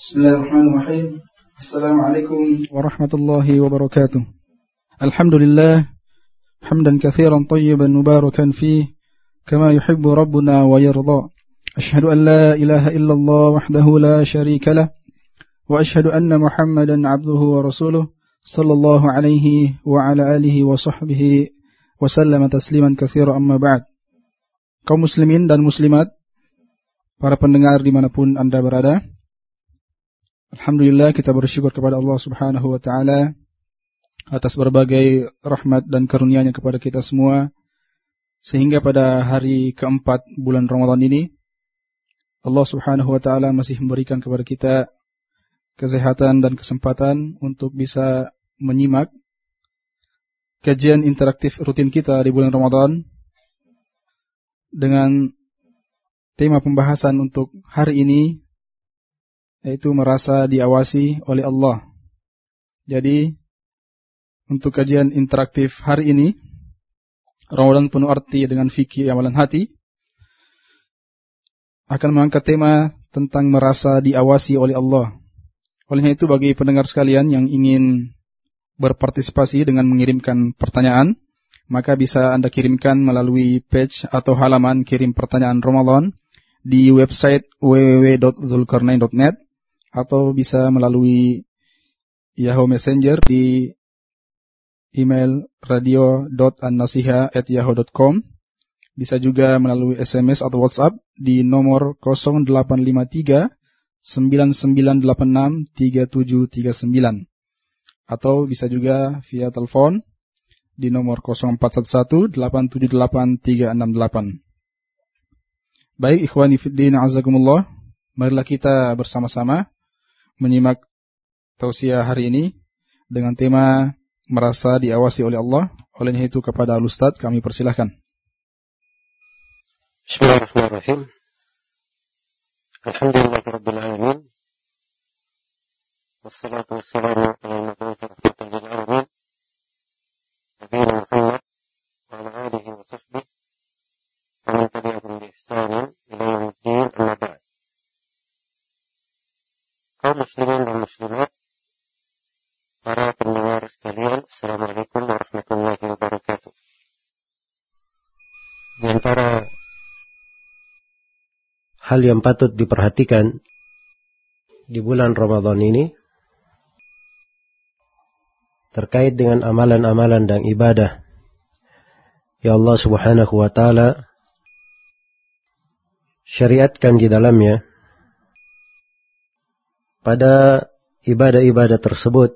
Bismillahirrahmanirrahim. Assalamualaikum warahmatullahi wabarakatuh. Alhamdulillah. Hamdan kathiran tayyiban mubarakan fi kama yuhibbu rabbuna wa yirda. Ilaha illallah wahdahu la sharika lah wa ashhadu Muhammadan abduhu wa rasuluh sallallahu alaihi wa ala alihi tasliman katsiran amma ba'd. Kaum muslimin dan muslimat, para pendengar di mana pun Anda berada, Alhamdulillah kita bersyukur kepada Allah Subhanahu wa taala atas berbagai rahmat dan karunia-Nya kepada kita semua. Sehingga pada hari keempat bulan Ramadan ini Allah Subhanahu wa taala masih memberikan kepada kita kesehatan dan kesempatan untuk bisa menyimak kajian interaktif rutin kita di bulan Ramadan dengan tema pembahasan untuk hari ini yaitu merasa diawasi oleh Allah. Jadi untuk kajian interaktif hari ini Ramadan penuh arti dengan fikih amalan hati akan mengangkat tema tentang merasa diawasi oleh Allah. Oleh itu bagi pendengar sekalian yang ingin berpartisipasi dengan mengirimkan pertanyaan, maka bisa Anda kirimkan melalui page atau halaman kirim pertanyaan Ramadan di website www.zulkarnain.net atau bisa melalui Yahoo Messenger di email radio.annasiha@yahoo.com. Bisa juga melalui SMS atau WhatsApp di nomor 0853 9986 3739 atau bisa juga via telepon di nomor 0411 878 368. Baik ikhwani fiddin azakumullah, marilah kita bersama-sama menyimak tausiah hari ini dengan tema merasa diawasi oleh Allah. Olehnya itu kepada Al-Ustaz kami persilahkan. Bismillahirrahmanirrahim. Alhamdulillah. Wassalatu wassalamu ala Muhammad wa ala alihi wa sahbihi wa man tabi'ahum bi ihsanin ila yaumiddin amma ba'd. kaum muslimin dan muslimat, para pendengar sekalian, Assalamualaikum warahmatullahi wabarakatuh. Di antara hal yang patut diperhatikan di bulan Ramadan ini terkait dengan amalan-amalan dan ibadah ya Allah Subhanahu wa taala syariatkan di dalamnya. Pada ibadah-ibadah tersebut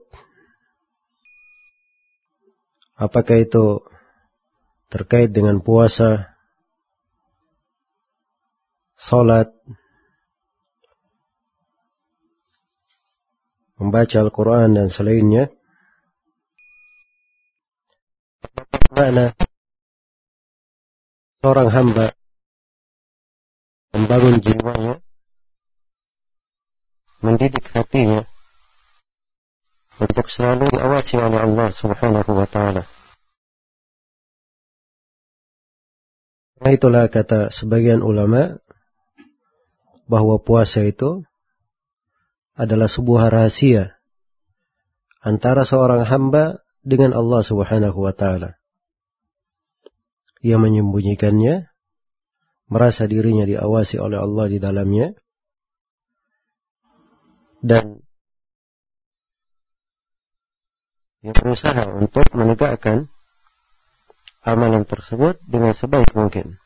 apakah itu terkait dengan puasa salat membaca Al-Quran dan selainnya mana seorang hamba membangun jiwanya mendidik hatinya untuk selalu diawasi oleh Allah Subhanahu wa taala. Karena itulah kata sebagian ulama bahwa puasa itu adalah sebuah rahasia antara seorang hamba dengan Allah Subhanahu wa taala. Ia menyembunyikannya, merasa dirinya diawasi oleh Allah di dalamnya, dan yang berusaha untuk menegakkan amalan tersebut dengan sebaik mungkin.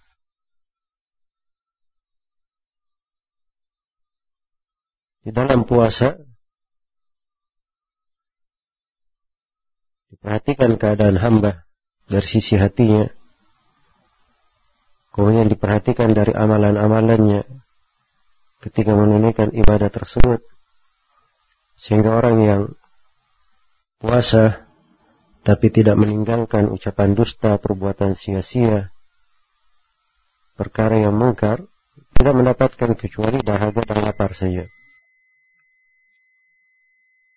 Di dalam puasa diperhatikan keadaan hamba dari sisi hatinya, kemudian diperhatikan dari amalan-amalannya ketika menunaikan ibadah tersebut sehingga orang yang puasa tapi tidak meninggalkan ucapan dusta, perbuatan sia-sia, perkara yang mungkar, tidak mendapatkan kecuali dahaga dan lapar saja.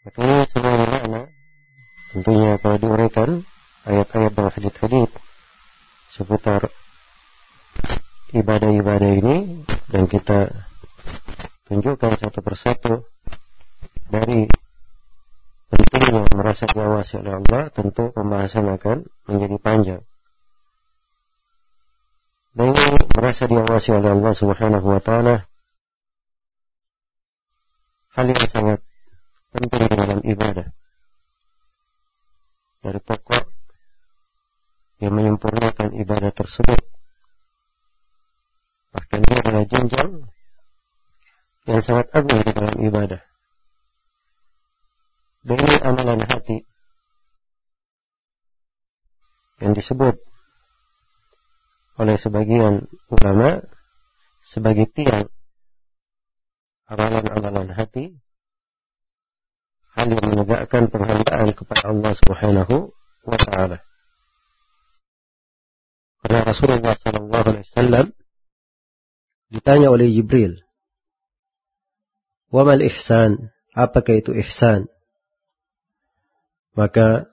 Makanya semua makna tentunya kalau diuraikan ayat-ayat dan hadith-hadith seputar ibadah-ibadah ini dan kita tunjukkan satu persatu dari pentingnya merasa diawasi oleh Allah, tentu pembahasan akan menjadi panjang. Dan ini merasa diawasi oleh Allah Subhanahu wa taala hal yang sangat penting dalam ibadah. Dari pokok yang menyempurnakan ibadah tersebut. Bahkan dia adalah jenjang yang sangat agung di dalam ibadah. Dan ini amalan hati yang disebut oleh sebagian ulama sebagai tiang amalan-amalan hati hal yang menegakkan penghambaan kepada Allah Subhanahu wa taala. Karena Rasulullah sallallahu alaihi wasallam ditanya oleh Jibril, "Wa mal ihsan?" Apakah itu ihsan? Maka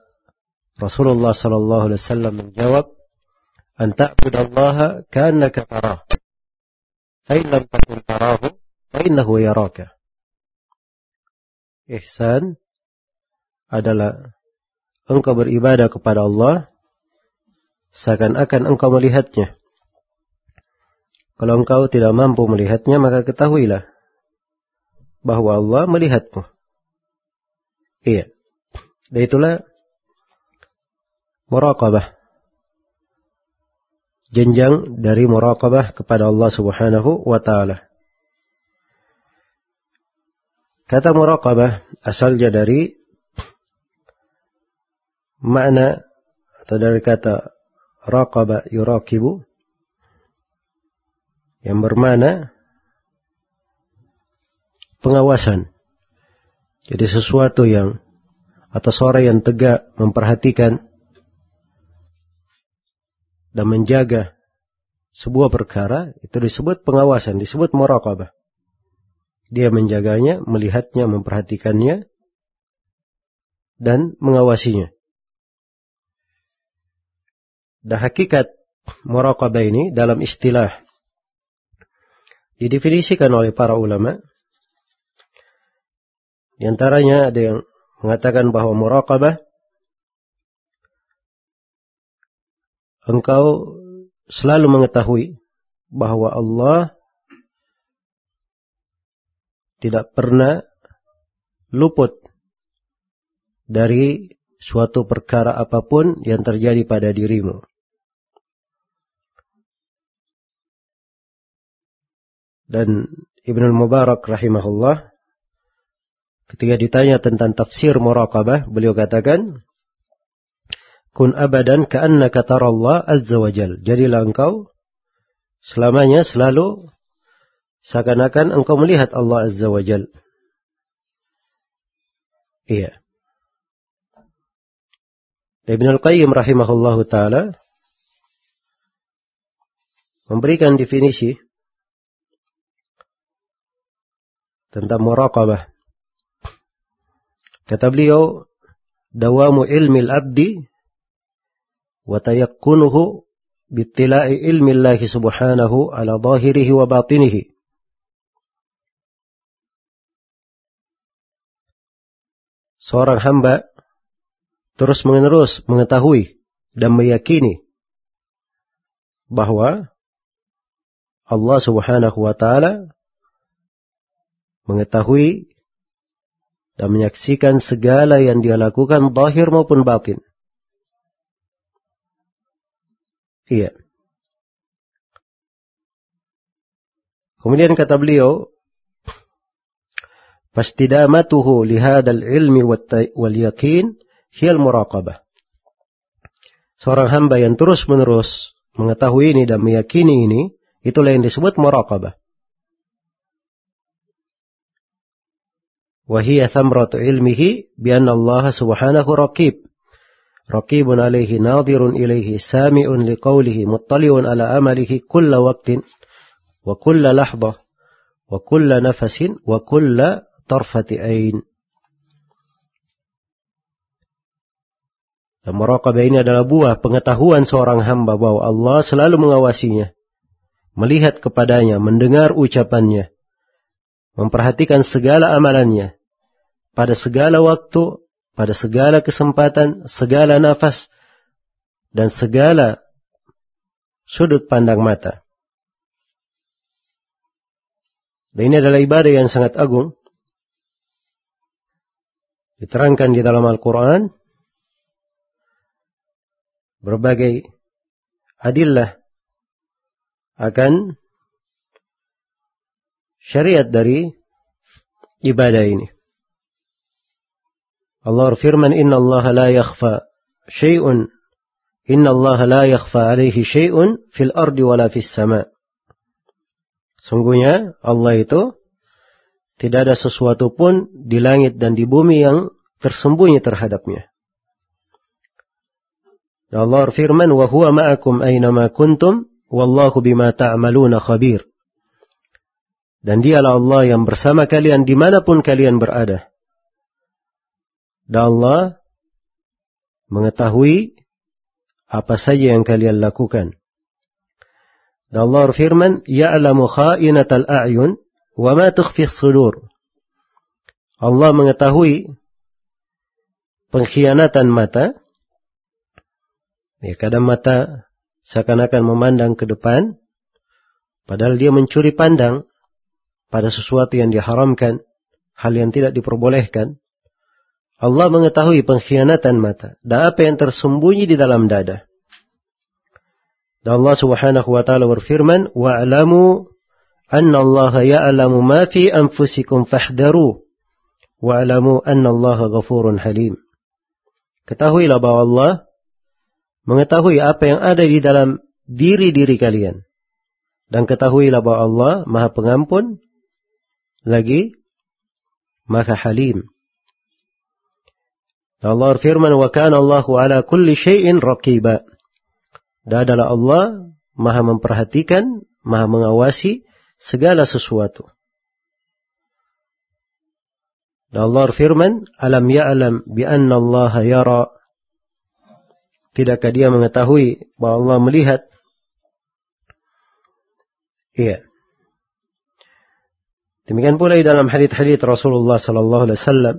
Rasulullah sallallahu alaihi wasallam menjawab, "An ta'budallaha ka'annaka tarah." Fa in lam takun tarahu, fa innahu yaraka. Ihsan adalah engkau beribadah kepada Allah seakan-akan engkau melihatnya. Kalau engkau tidak mampu melihatnya, maka ketahuilah bahwa Allah melihatmu. Iya. Dan itulah muraqabah. Jenjang dari muraqabah kepada Allah Subhanahu wa taala. Kata muraqabah asalnya dari makna atau dari kata raqaba yurakibu yang bermana pengawasan. Jadi sesuatu yang atau seorang yang tegak memperhatikan dan menjaga sebuah perkara itu disebut pengawasan, disebut muraqabah. Dia menjaganya, melihatnya, memperhatikannya dan mengawasinya. Dan hakikat muraqabah ini dalam istilah didefinisikan oleh para ulama. Di antaranya ada yang mengatakan bahwa muraqabah engkau selalu mengetahui bahwa Allah tidak pernah luput dari suatu perkara apa pun yang terjadi pada dirimu. Dan Ibnu Mubarak rahimahullah ketika ditanya tentang tafsir muraqabah, beliau katakan, kun abadan ka'annaka tarallah azza wa jal. Jadilah engkau selamanya selalu Seakan-akan engkau melihat Allah Azza wa Jal. Iya. Ibn Al-Qayyim rahimahullahu ta'ala memberikan definisi tentang muraqabah. Kata beliau, dawamu ilmi al-abdi wa tayakkunuhu bittila'i ilmi Allah subhanahu ala zahirihi wa batinihi seorang hamba terus menerus mengetahui dan meyakini bahwa Allah Subhanahu wa taala mengetahui dan menyaksikan segala yang dia lakukan zahir maupun batin. Iya. Kemudian kata beliau, Lihadal ilmi wal yakin hiyal muraqabah. Seorang hamba yang terus-menerus mengetahui ini dan meyakini ini, itulah yang disebut muraqabah. Wahia thamratu ilmihi bianna Allah subhanahu raqib رقيب عليه ناظر إليه سامع لقوله مطلع على أمله كل وقت وكل لحظة وكل نفس وكل طرفة عين Dan muraqabah ini adalah buah pengetahuan seorang hamba bahwa Allah selalu mengawasinya, melihat kepadanya, mendengar ucapannya, memperhatikan segala amalannya pada segala waktu, pada segala kesempatan, segala nafas, dan segala sudut pandang mata. Dan ini adalah ibadah yang sangat agung. Diterangkan di dalam Al-Quran. Berbagai adillah akan syariat dari ibadah ini. Allah firman inna Allah la yakhfa syai'un inna Allah la yakhfa alaihi syai'un fil ardi wala fis sama. Sungguhnya Allah itu tidak ada sesuatu pun di langit dan di bumi yang tersembunyi terhadapnya. Allah firman wa huwa ma'akum aina ma kuntum wallahu bima ta'maluna khabir. Dan dialah Allah yang bersama kalian di mana pun kalian berada. Dan Allah mengetahui apa saja yang kalian lakukan. Dan Allah firman, Ya'lamu kha'inatal a'yun wa ma sudur. Allah mengetahui pengkhianatan mata. Ya, kadang mata seakan-akan memandang ke depan, padahal dia mencuri pandang pada sesuatu yang diharamkan, hal yang tidak diperbolehkan. Allah mengetahui pengkhianatan mata dan apa yang tersembunyi di dalam dada. Dan Allah Subhanahu wa taala berfirman, "Wa'lamu anna Allah ya'lamu ma fi anfusikum fahdharu wa'lamu anna Allah ghafurun halim." Ketahuilah bahwa Allah mengetahui apa yang ada di dalam diri-diri kalian. Dan ketahuilah bahwa Allah Maha Pengampun lagi Maha Halim. Allah firman kana Allahu ala kulli syai'in raqiba. Dan adalah Allah Maha memperhatikan, Maha mengawasi segala sesuatu. Dan Allah firman, "Alam ya'lam bi anna Allah yara." Tidakkah dia mengetahui bahwa Allah melihat? Iya. Demikian pula di dalam hadits-hadits Rasulullah sallallahu alaihi wasallam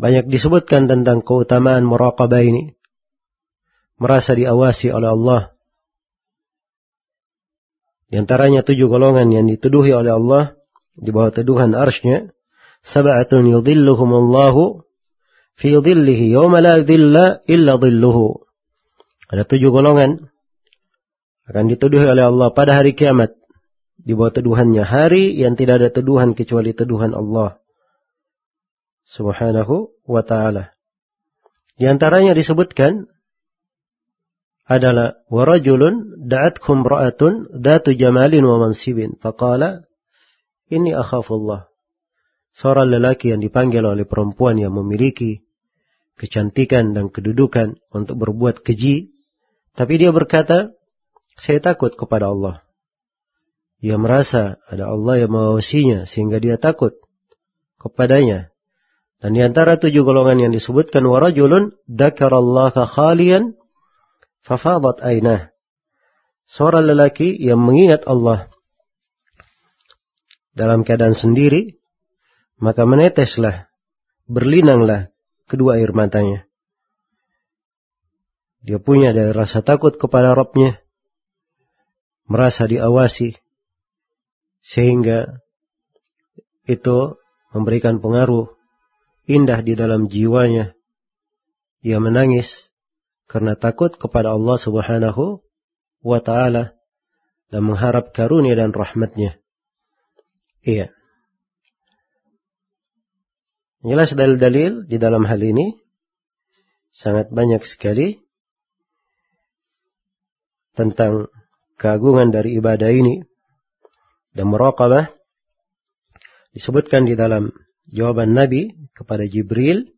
banyak disebutkan tentang keutamaan muraqabah ini. Merasa diawasi oleh Allah. Di antaranya tujuh golongan yang dituduhi oleh Allah di bawah teduhan arsnya. Sab'atun yudhilluhumullahu fi dhillihi yawma la dhilla illa dhilluhu. Ada tujuh golongan akan dituduhi oleh Allah pada hari kiamat di bawah teduhannya hari yang tidak ada teduhan kecuali teduhan Allah subhanahu wa ta'ala. Di antaranya disebutkan adalah warajulun da'atkum ra'atun datu jamalin wa mansibin. Faqala, ini akhafullah. Seorang lelaki yang dipanggil oleh perempuan yang memiliki kecantikan dan kedudukan untuk berbuat keji. Tapi dia berkata, saya takut kepada Allah. Ia merasa ada Allah yang mengawasinya sehingga dia takut kepadanya. Dan di antara tujuh golongan yang disebutkan warajulun dzakarallaha khalian fafadat ainah. Seorang lelaki yang mengingat Allah dalam keadaan sendiri, maka meneteslah, berlinanglah kedua air matanya. Dia punya dari rasa takut kepada Rabbnya, merasa diawasi, sehingga itu memberikan pengaruh indah di dalam jiwanya. Ia menangis karena takut kepada Allah Subhanahu wa taala dan mengharap karunia dan rahmatnya. Iya. Jelas dalil-dalil di dalam hal ini sangat banyak sekali tentang keagungan dari ibadah ini dan muraqabah disebutkan di dalam jawaban Nabi kepada Jibril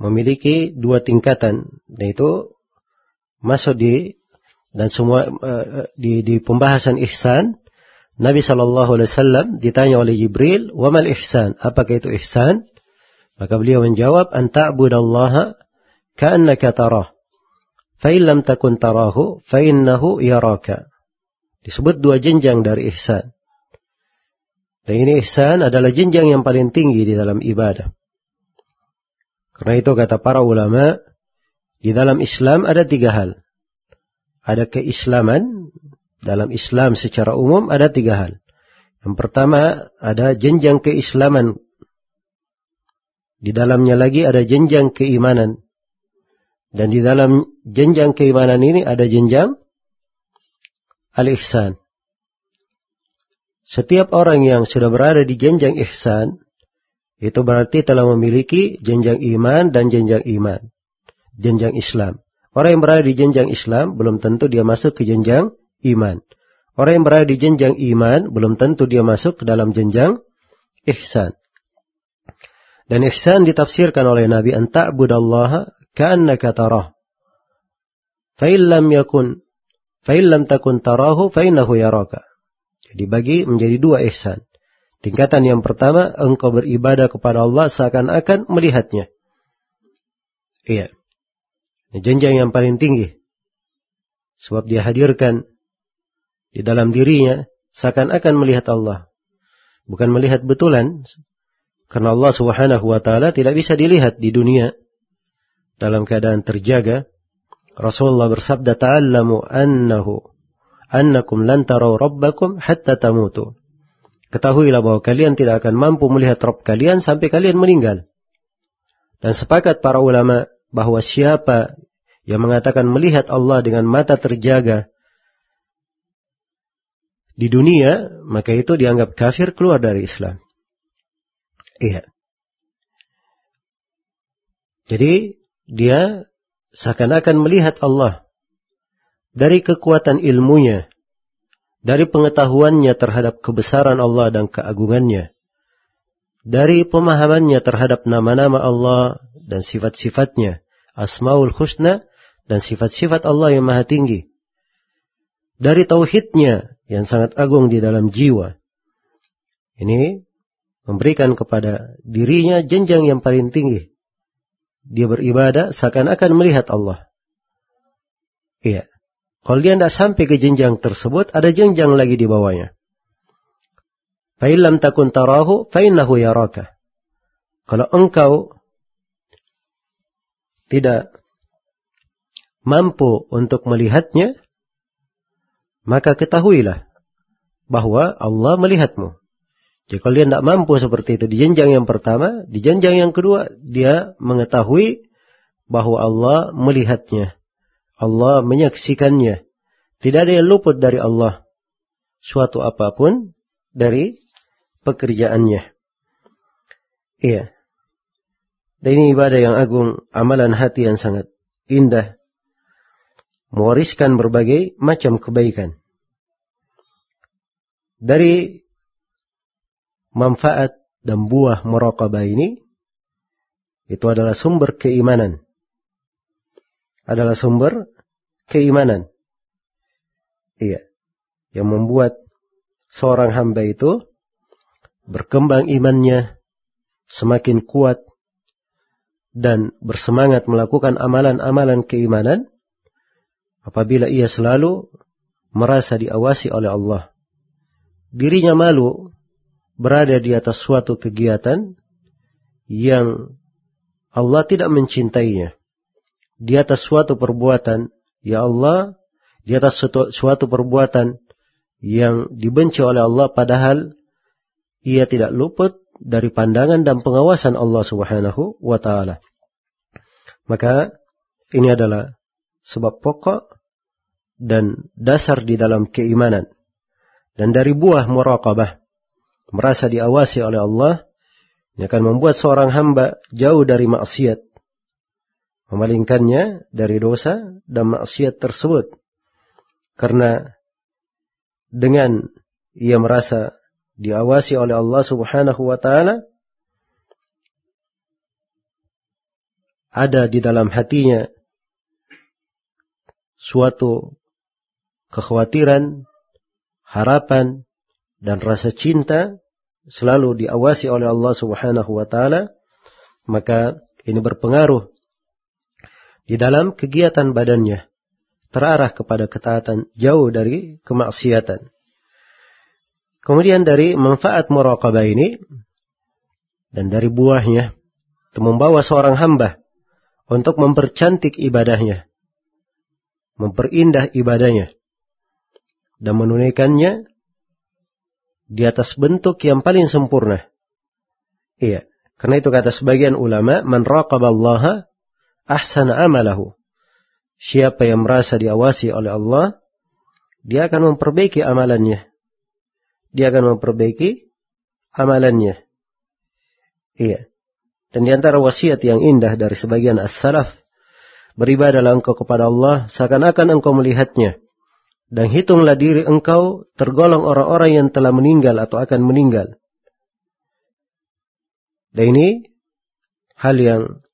memiliki dua tingkatan yaitu masuk di dan semua uh, di di pembahasan ihsan Nabi Shallallahu Alaihi Wasallam ditanya oleh Jibril, "Wamal ihsan? Apakah itu ihsan?" Maka beliau menjawab, "Anta'budallaha ka'annaka tarah. Fa lam takun tarahu, fa innahu yaraka." Disebut dua jenjang dari ihsan. Dan ini ihsan adalah jenjang yang paling tinggi di dalam ibadah. Karena itu kata para ulama, di dalam Islam ada tiga hal. Ada keislaman, dalam Islam secara umum ada tiga hal. Yang pertama ada jenjang keislaman. Di dalamnya lagi ada jenjang keimanan. Dan di dalam jenjang keimanan ini ada jenjang al-ihsan. Setiap orang yang sudah berada di jenjang ihsan, itu berarti telah memiliki jenjang iman dan jenjang iman. Jenjang Islam. Orang yang berada di jenjang Islam, belum tentu dia masuk ke jenjang iman. Orang yang berada di jenjang iman, belum tentu dia masuk ke dalam jenjang ihsan. Dan ihsan ditafsirkan oleh Nabi, Anta'budallaha ka'annaka tarah. Fa'illam yakun, fa'illam takun tarahu, fa'innahu yaraka. Dibagi menjadi dua ihsan. Tingkatan yang pertama, engkau beribadah kepada Allah seakan-akan melihatnya. Iya. Jenjang yang paling tinggi. Sebab dia hadirkan di dalam dirinya seakan-akan melihat Allah. Bukan melihat betulan. Karena Allah subhanahu wa ta'ala tidak bisa dilihat di dunia. Dalam keadaan terjaga. Rasulullah bersabda ta'allamu annahu annakum lan tarau rabbakum hatta tamutu. Ketahuilah bahwa kalian tidak akan mampu melihat Rabb kalian sampai kalian meninggal. Dan sepakat para ulama bahwa siapa yang mengatakan melihat Allah dengan mata terjaga di dunia, maka itu dianggap kafir keluar dari Islam. Iya. Jadi dia seakan-akan melihat Allah dari kekuatan ilmunya, dari pengetahuannya terhadap kebesaran Allah dan keagungannya, dari pemahamannya terhadap nama-nama Allah dan sifat-sifatnya, asmaul husna dan sifat-sifat Allah yang maha tinggi, dari tauhidnya yang sangat agung di dalam jiwa. Ini memberikan kepada dirinya jenjang yang paling tinggi. Dia beribadah seakan-akan melihat Allah. Iya. Kalau dia tidak sampai ke jenjang tersebut, ada jenjang lagi di bawahnya. Fa'ilam takun tarahu, fa'innahu yaraka. Kalau engkau tidak mampu untuk melihatnya, maka ketahuilah bahwa Allah melihatmu. Jadi kalau dia tidak mampu seperti itu di jenjang yang pertama, di jenjang yang kedua dia mengetahui bahwa Allah melihatnya. Allah menyaksikannya. Tidak ada yang luput dari Allah. Suatu apa pun dari pekerjaannya. Iya. Dan ini ibadah yang agung, amalan hati yang sangat indah. Mewariskan berbagai macam kebaikan. Dari manfaat dan buah muraqabah ini, itu adalah sumber keimanan adalah sumber keimanan. Iya. Yang membuat seorang hamba itu berkembang imannya semakin kuat dan bersemangat melakukan amalan-amalan keimanan apabila ia selalu merasa diawasi oleh Allah. Dirinya malu berada di atas suatu kegiatan yang Allah tidak mencintainya di atas suatu perbuatan, ya Allah, di atas suatu, perbuatan yang dibenci oleh Allah padahal ia tidak luput dari pandangan dan pengawasan Allah Subhanahu wa taala. Maka ini adalah sebab pokok dan dasar di dalam keimanan. Dan dari buah muraqabah merasa diawasi oleh Allah ini akan membuat seorang hamba jauh dari maksiat memalingkannya dari dosa dan maksiat tersebut. Karena dengan ia merasa diawasi oleh Allah Subhanahu wa taala ada di dalam hatinya suatu kekhawatiran, harapan dan rasa cinta selalu diawasi oleh Allah Subhanahu wa taala maka ini berpengaruh di dalam kegiatan badannya terarah kepada ketaatan jauh dari kemaksiatan. Kemudian dari manfaat muraqabah ini dan dari buahnya itu membawa seorang hamba untuk mempercantik ibadahnya, memperindah ibadahnya dan menunaikannya di atas bentuk yang paling sempurna. Iya, karena itu kata sebagian ulama, man raqaballaha ahsana amalahu. Siapa yang merasa diawasi oleh Allah, dia akan memperbaiki amalannya. Dia akan memperbaiki amalannya. Iya. Dan di antara wasiat yang indah dari sebagian as-salaf, beribadahlah engkau kepada Allah seakan-akan engkau melihatnya. Dan hitunglah diri engkau tergolong orang-orang yang telah meninggal atau akan meninggal. Dan ini hal yang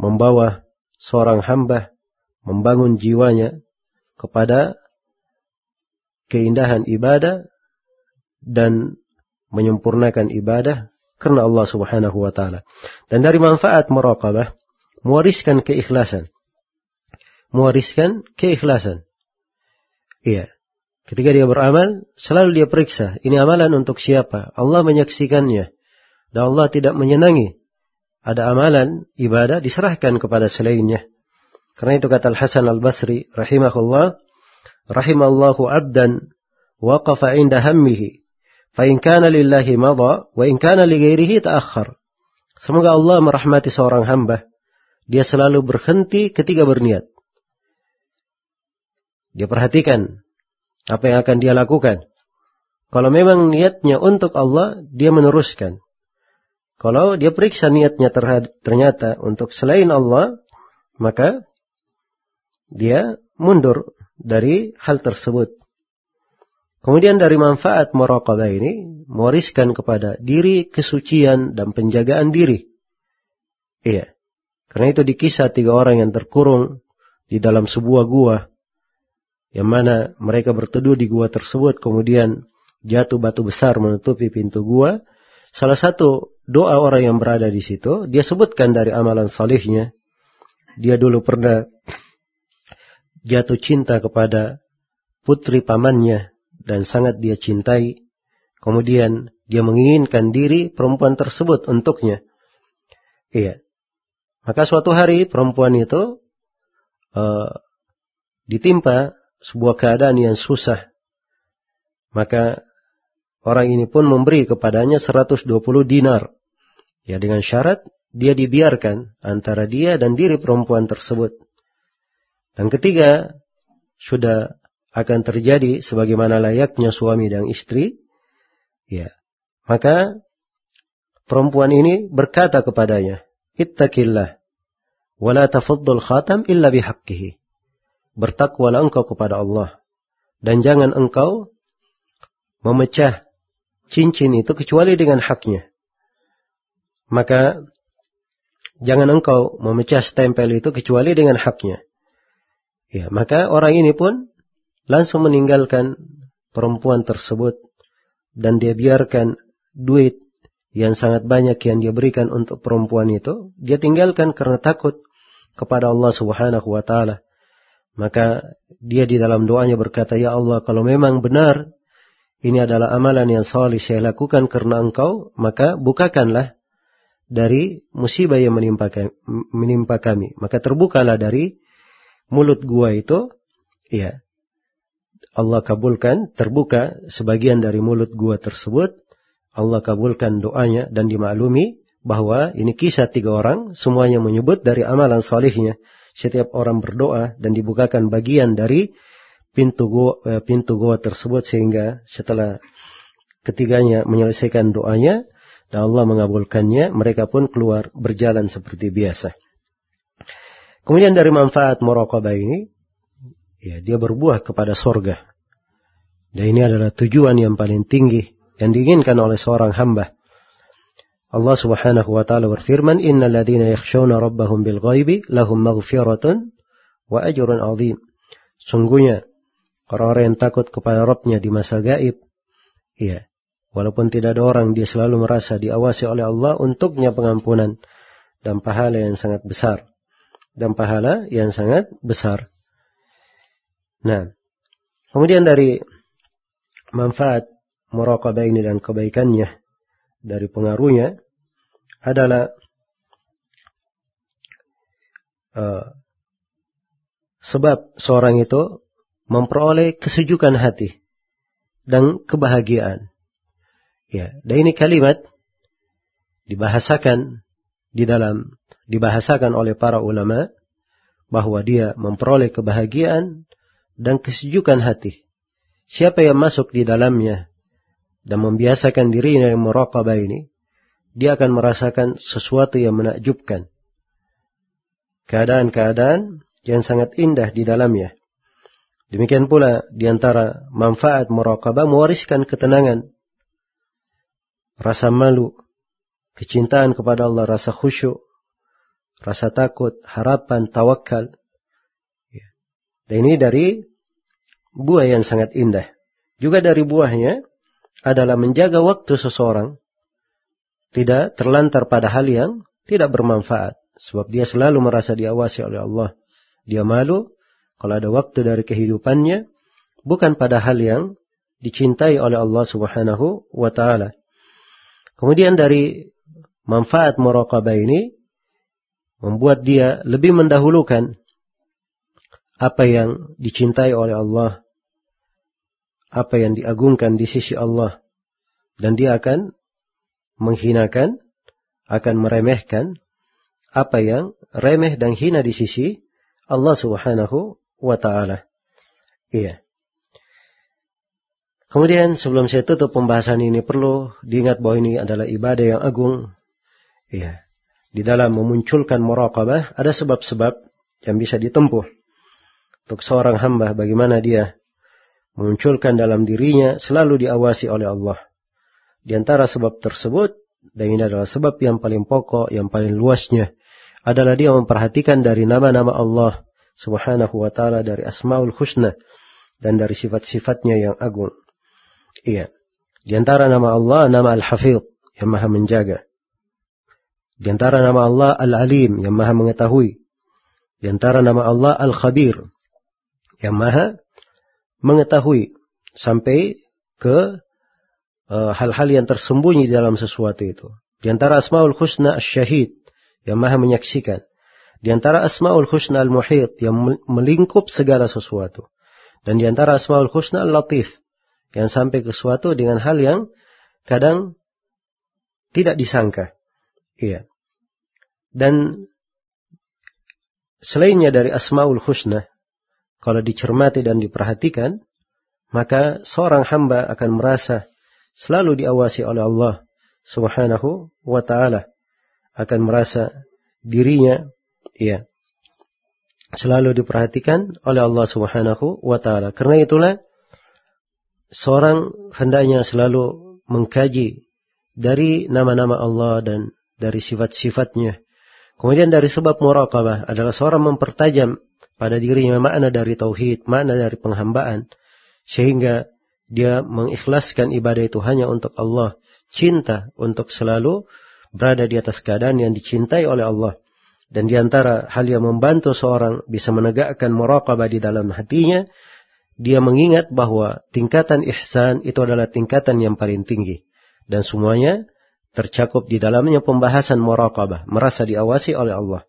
membawa seorang hamba membangun jiwanya kepada keindahan ibadah dan menyempurnakan ibadah karena Allah Subhanahu wa taala. Dan dari manfaat muraqabah mewariskan keikhlasan. Mewariskan keikhlasan. Iya. Ketika dia beramal, selalu dia periksa, ini amalan untuk siapa? Allah menyaksikannya. Dan Allah tidak menyenangi. Ada amalan, ibadah, diserahkan kepada selainnya. Karena itu kata Al-Hasan Al-Basri, rahimahullah, rahimallahu abdan, waqafa inda hammihi, Fa in kana lillahi madha wa in kana li ta'akhkhar. Semoga Allah merahmati seorang hamba. Dia selalu berhenti ketika berniat. Dia perhatikan apa yang akan dia lakukan. Kalau memang niatnya untuk Allah, dia meneruskan. Kalau dia periksa niatnya ternyata untuk selain Allah, maka dia mundur dari hal tersebut. Kemudian dari manfaat muraqabah ini mewariskan kepada diri kesucian dan penjagaan diri. Iya. Karena itu di kisah tiga orang yang terkurung di dalam sebuah gua yang mana mereka berteduh di gua tersebut kemudian jatuh batu besar menutupi pintu gua. Salah satu doa orang yang berada di situ dia sebutkan dari amalan salihnya. Dia dulu pernah jatuh cinta kepada putri pamannya dan sangat dia cintai. Kemudian dia menginginkan diri perempuan tersebut untuknya. Iya. Maka suatu hari perempuan itu uh, ditimpa sebuah keadaan yang susah. Maka orang ini pun memberi kepadanya 120 dinar. Ya dengan syarat dia dibiarkan antara dia dan diri perempuan tersebut. Dan ketiga, sudah akan terjadi sebagaimana layaknya suami dan istri, ya, maka perempuan ini berkata kepadanya, Ittaqillah, wala tafaddul khatam illa bihaqqihi. Bertakwalah engkau kepada Allah, dan jangan engkau memecah cincin itu kecuali dengan haknya. Maka jangan engkau memecah stempel itu kecuali dengan haknya. Ya, maka orang ini pun langsung meninggalkan perempuan tersebut dan dia biarkan duit yang sangat banyak yang dia berikan untuk perempuan itu, dia tinggalkan karena takut kepada Allah Subhanahu wa taala. Maka dia di dalam doanya berkata, "Ya Allah, kalau memang benar ini adalah amalan yang salih saya lakukan karena Engkau, maka bukakanlah dari musibah yang menimpa kami, menimpa kami. Maka terbukalah dari mulut gua itu, ya, Allah kabulkan, terbuka sebagian dari mulut gua tersebut. Allah kabulkan doanya dan dimaklumi bahwa ini kisah tiga orang, semuanya menyebut dari amalan salihnya. Setiap orang berdoa dan dibukakan bagian dari pintu gua, eh, pintu gua tersebut sehingga setelah ketiganya menyelesaikan doanya dan Allah mengabulkannya, mereka pun keluar berjalan seperti biasa. Kemudian dari manfaat muraqabah ini, ya dia berbuah kepada sorga. Dan ini adalah tujuan yang paling tinggi yang diinginkan oleh seorang hamba. Allah Subhanahu wa taala berfirman, "Innal ladzina yakhshawna rabbahum bil ghaibi lahum maghfiratun wa ajrun 'adzim." Sungguhnya orang-orang yang takut kepada Rabbnya di masa gaib, iya, walaupun tidak ada orang dia selalu merasa diawasi oleh Allah untuknya pengampunan dan pahala yang sangat besar. Dan pahala yang sangat besar. Nah, kemudian dari manfaat muraqabah ini dan kebaikannya dari pengaruhnya adalah uh, sebab seorang itu memperoleh kesejukan hati dan kebahagiaan. Ya, dan ini kalimat dibahasakan di dalam dibahasakan oleh para ulama bahwa dia memperoleh kebahagiaan dan kesejukan hati. Siapa yang masuk di dalamnya dan membiasakan dirinya yang merokabah ini, dia akan merasakan sesuatu yang menakjubkan. Keadaan-keadaan yang sangat indah di dalamnya. Demikian pula di antara manfaat muraqabah mewariskan ketenangan, rasa malu, kecintaan kepada Allah, rasa khusyuk, rasa takut, harapan, tawakal. Ya. Dan ini dari buah yang sangat indah. Juga dari buahnya adalah menjaga waktu seseorang tidak terlantar pada hal yang tidak bermanfaat. Sebab dia selalu merasa diawasi oleh Allah. Dia malu kalau ada waktu dari kehidupannya bukan pada hal yang dicintai oleh Allah Subhanahu wa taala. Kemudian dari manfaat muraqabah ini membuat dia lebih mendahulukan apa yang dicintai oleh Allah, apa yang diagungkan di sisi Allah dan dia akan menghinakan, akan meremehkan apa yang remeh dan hina di sisi Allah Subhanahu wa taala. Iya. Kemudian sebelum saya tutup pembahasan ini perlu diingat bahwa ini adalah ibadah yang agung. Iya. Di dalam memunculkan muraqabah ada sebab-sebab yang bisa ditempuh. Untuk seorang hamba bagaimana dia memunculkan dalam dirinya selalu diawasi oleh Allah. Di antara sebab tersebut, dan ini adalah sebab yang paling pokok, yang paling luasnya, adalah dia memperhatikan dari nama-nama Allah subhanahu wa ta'ala dari asma'ul husna dan dari sifat-sifatnya yang agung. Iya. Di antara nama Allah, nama Al-Hafidh yang maha menjaga. Di antara nama Allah Al-Alim yang maha mengetahui. Di antara nama Allah Al-Khabir yang maha mengetahui sampai ke uh, hal-hal uh, yang tersembunyi di dalam sesuatu itu. Di antara Asmaul Husna Asy-Syahid yang maha menyaksikan. Di antara Asmaul Husna Al-Muhit yang melingkup segala sesuatu. Dan di antara Asmaul Husna Al-Latif yang sampai ke sesuatu dengan hal yang kadang tidak disangka. Iya. Dan selainnya dari Asmaul Husna, kalau dicermati dan diperhatikan, maka seorang hamba akan merasa selalu diawasi oleh Allah Subhanahu wa taala. Akan merasa dirinya Iya. Selalu diperhatikan oleh Allah Subhanahu wa taala. Karena itulah seorang hendaknya selalu mengkaji dari nama-nama Allah dan dari sifat-sifatnya. Kemudian dari sebab muraqabah adalah seorang mempertajam pada dirinya makna dari tauhid, makna dari penghambaan sehingga dia mengikhlaskan ibadah itu hanya untuk Allah, cinta untuk selalu berada di atas keadaan yang dicintai oleh Allah. Dan di antara hal yang membantu seorang bisa menegakkan muraqabah di dalam hatinya, dia mengingat bahwa tingkatan ihsan itu adalah tingkatan yang paling tinggi. Dan semuanya tercakup di dalamnya pembahasan muraqabah, merasa diawasi oleh Allah.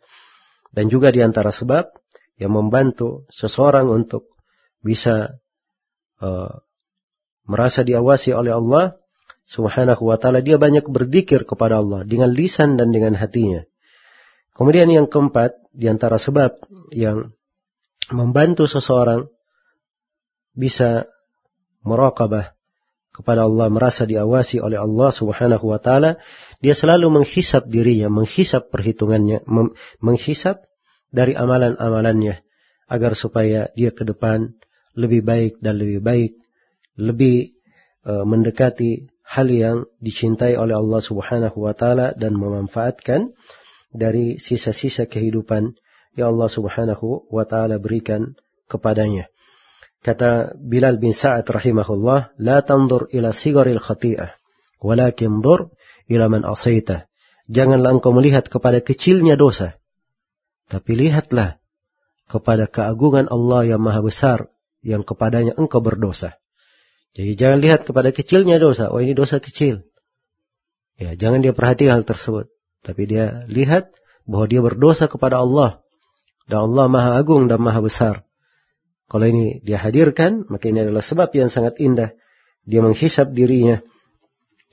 Dan juga di antara sebab yang membantu seseorang untuk bisa uh, merasa diawasi oleh Allah subhanahu wa ta'ala, dia banyak berzikir kepada Allah dengan lisan dan dengan hatinya. Kemudian yang keempat, di antara sebab yang membantu seseorang bisa merokabah kepada Allah, merasa diawasi oleh Allah subhanahu wa ta'ala, dia selalu menghisap dirinya, menghisap perhitungannya, menghisap dari amalan-amalannya, agar supaya dia ke depan lebih baik dan lebih baik, lebih uh, mendekati hal yang dicintai oleh Allah subhanahu wa ta'ala dan memanfaatkan dari sisa-sisa kehidupan yang Allah Subhanahu wa taala berikan kepadanya. Kata Bilal bin Sa'ad rahimahullah, "La tanzur ila sigaril khati'ah, walakin dur ila man asaita." Janganlah engkau melihat kepada kecilnya dosa, tapi lihatlah kepada keagungan Allah yang maha besar yang kepadanya engkau berdosa. Jadi jangan lihat kepada kecilnya dosa. Oh ini dosa kecil. Ya, jangan dia perhatikan hal tersebut. Tapi dia lihat bahwa dia berdosa kepada Allah. Dan Allah maha agung dan maha besar. Kalau ini dia hadirkan, maka ini adalah sebab yang sangat indah. Dia menghisap dirinya.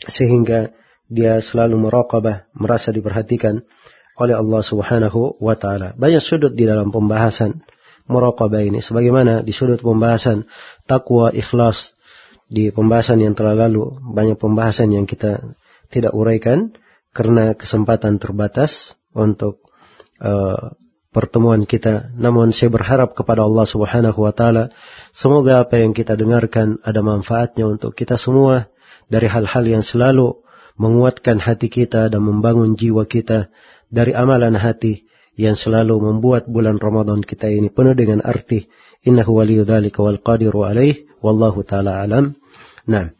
Sehingga dia selalu merokabah, merasa diperhatikan oleh Allah subhanahu wa ta'ala. Banyak sudut di dalam pembahasan merokabah ini. Sebagaimana di sudut pembahasan takwa, ikhlas, di pembahasan yang telah lalu banyak pembahasan yang kita tidak uraikan karena kesempatan terbatas untuk uh, pertemuan kita. Namun saya berharap kepada Allah Subhanahu wa taala semoga apa yang kita dengarkan ada manfaatnya untuk kita semua dari hal-hal yang selalu menguatkan hati kita dan membangun jiwa kita dari amalan hati yang selalu membuat bulan Ramadan kita ini penuh dengan arti. Innahu waliyudzalika wal qadiru alaih wallahu taala alam. Nah.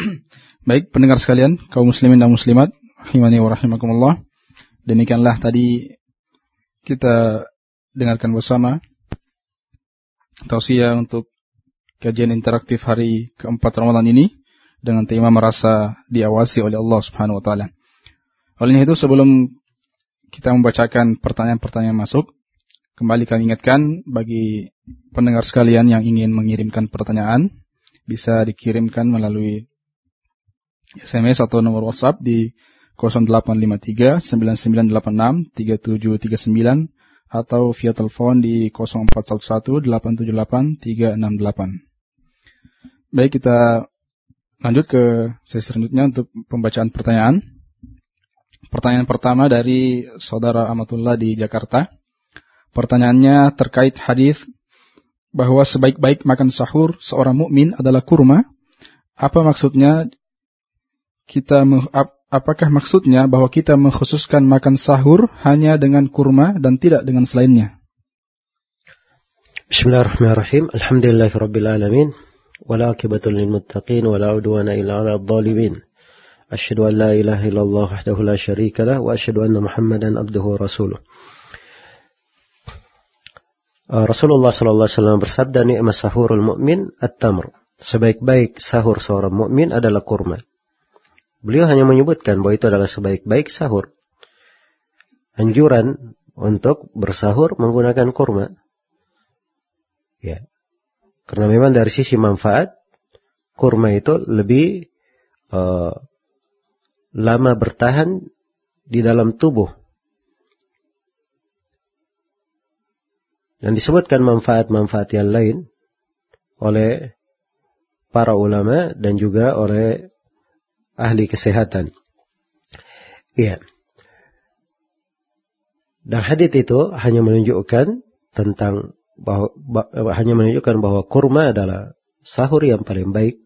Baik, pendengar sekalian, kaum muslimin dan muslimat, rahimani wa rahimakumullah. Demikianlah tadi kita dengarkan bersama tausiah untuk kajian interaktif hari keempat Ramadan ini dengan tema merasa diawasi oleh Allah Subhanahu wa taala. Oleh itu sebelum kita membacakan pertanyaan-pertanyaan masuk, kembali kami ingatkan bagi pendengar sekalian yang ingin mengirimkan pertanyaan bisa dikirimkan melalui SMS atau nomor WhatsApp di 0853 9986 3739 atau via telepon di 0411 878 368. Baik, kita lanjut ke sesi selanjutnya untuk pembacaan pertanyaan. Pertanyaan pertama dari saudara Amatullah di Jakarta. Pertanyaannya terkait hadis bahwa sebaik-baik makan sahur seorang mukmin adalah kurma. Apa maksudnya? Kita apakah maksudnya bahwa kita mengkhususkan makan sahur hanya dengan kurma dan tidak dengan selainnya? Bismillahirrahmanirrahim. Alhamdulillahirabbil alamin. Wala akibatul lil muttaqin wala illa 'alal zalimin. Asyhadu an la ilaha illallah wahdahu la syarika lah wa asyhadu anna Muhammadan abduhu rasuluh. Uh, Rasulullah sallallahu alaihi wasallam bersabda ni'mas sahurul mu'min at-tamr. Sebaik-baik sahur seorang mukmin adalah kurma. Beliau hanya menyebutkan bahwa itu adalah sebaik-baik sahur. Anjuran untuk bersahur menggunakan kurma. Ya. Karena memang dari sisi manfaat kurma itu lebih uh, lama bertahan di dalam tubuh Dan disebutkan manfaat-manfaat yang lain oleh para ulama dan juga oleh ahli kesehatan. Iya. Dan hadith itu hanya menunjukkan tentang bahwa, hanya menunjukkan bahwa kurma adalah sahur yang paling baik.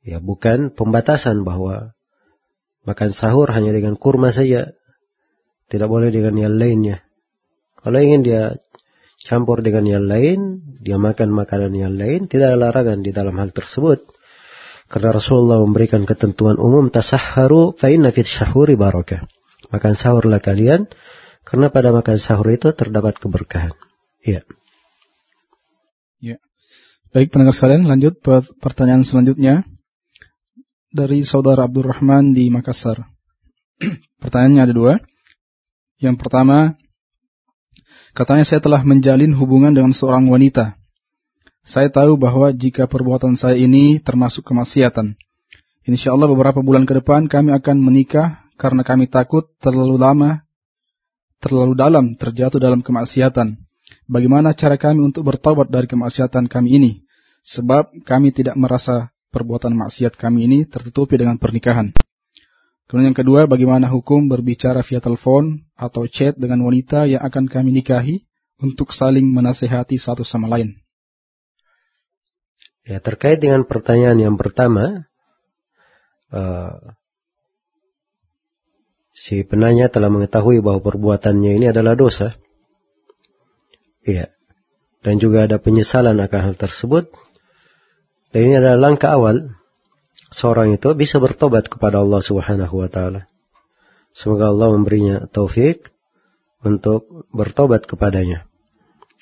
Ya, bukan pembatasan bahwa makan sahur hanya dengan kurma saja. Tidak boleh dengan yang lainnya. Kalau ingin dia campur dengan yang lain, dia makan makanan yang lain, tidak ada larangan di dalam hal tersebut. Karena Rasulullah memberikan ketentuan umum tasahharu fa inna fit syahuri barakah. Makan sahurlah kalian karena pada makan sahur itu terdapat keberkahan. Iya. Ya. Baik pendengar sekalian, lanjut pertanyaan selanjutnya dari saudara Abdurrahman di Makassar. Pertanyaannya ada dua. Yang pertama, Katanya saya telah menjalin hubungan dengan seorang wanita. Saya tahu bahwa jika perbuatan saya ini termasuk kemaksiatan. Insya Allah beberapa bulan ke depan kami akan menikah karena kami takut terlalu lama, terlalu dalam terjatuh dalam kemaksiatan. Bagaimana cara kami untuk bertobat dari kemaksiatan kami ini? Sebab kami tidak merasa perbuatan maksiat kami ini tertutupi dengan pernikahan. Kemudian yang kedua, bagaimana hukum berbicara via telepon atau chat dengan wanita yang akan kami nikahi untuk saling menasehati satu sama lain. Ya, terkait dengan pertanyaan yang pertama, uh, si penanya telah mengetahui bahwa perbuatannya ini adalah dosa. Iya. Dan juga ada penyesalan akan hal tersebut. Dan ini adalah langkah awal seorang itu bisa bertobat kepada Allah Subhanahu wa taala. Semoga Allah memberinya taufik untuk bertobat kepadanya.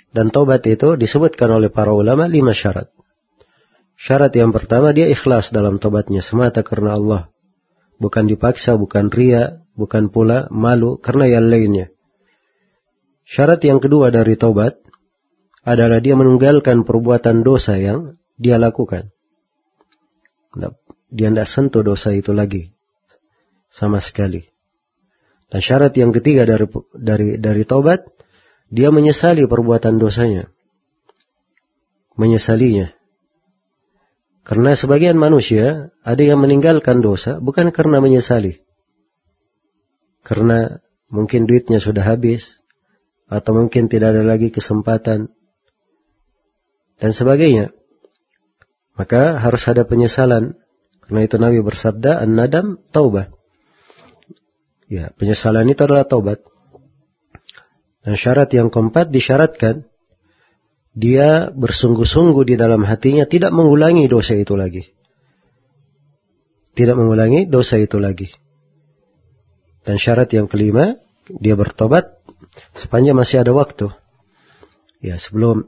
Dan tobat itu disebutkan oleh para ulama lima syarat. Syarat yang pertama dia ikhlas dalam tobatnya semata karena Allah. Bukan dipaksa, bukan ria, bukan pula malu karena yang lainnya. Syarat yang kedua dari tobat adalah dia menunggalkan perbuatan dosa yang dia lakukan. Dia tidak sentuh dosa itu lagi sama sekali. Dan syarat yang ketiga dari dari dari tobat, dia menyesali perbuatan dosanya. Menyesalinya. Karena sebagian manusia ada yang meninggalkan dosa bukan karena menyesali. Karena mungkin duitnya sudah habis atau mungkin tidak ada lagi kesempatan dan sebagainya. Maka harus ada penyesalan. Karena itu Nabi bersabda, "An-nadam taubah." Ya, penyesalan itu adalah taubat. Dan syarat yang keempat disyaratkan dia bersungguh-sungguh di dalam hatinya tidak mengulangi dosa itu lagi. Tidak mengulangi dosa itu lagi. Dan syarat yang kelima, dia bertobat sepanjang masih ada waktu. Ya, sebelum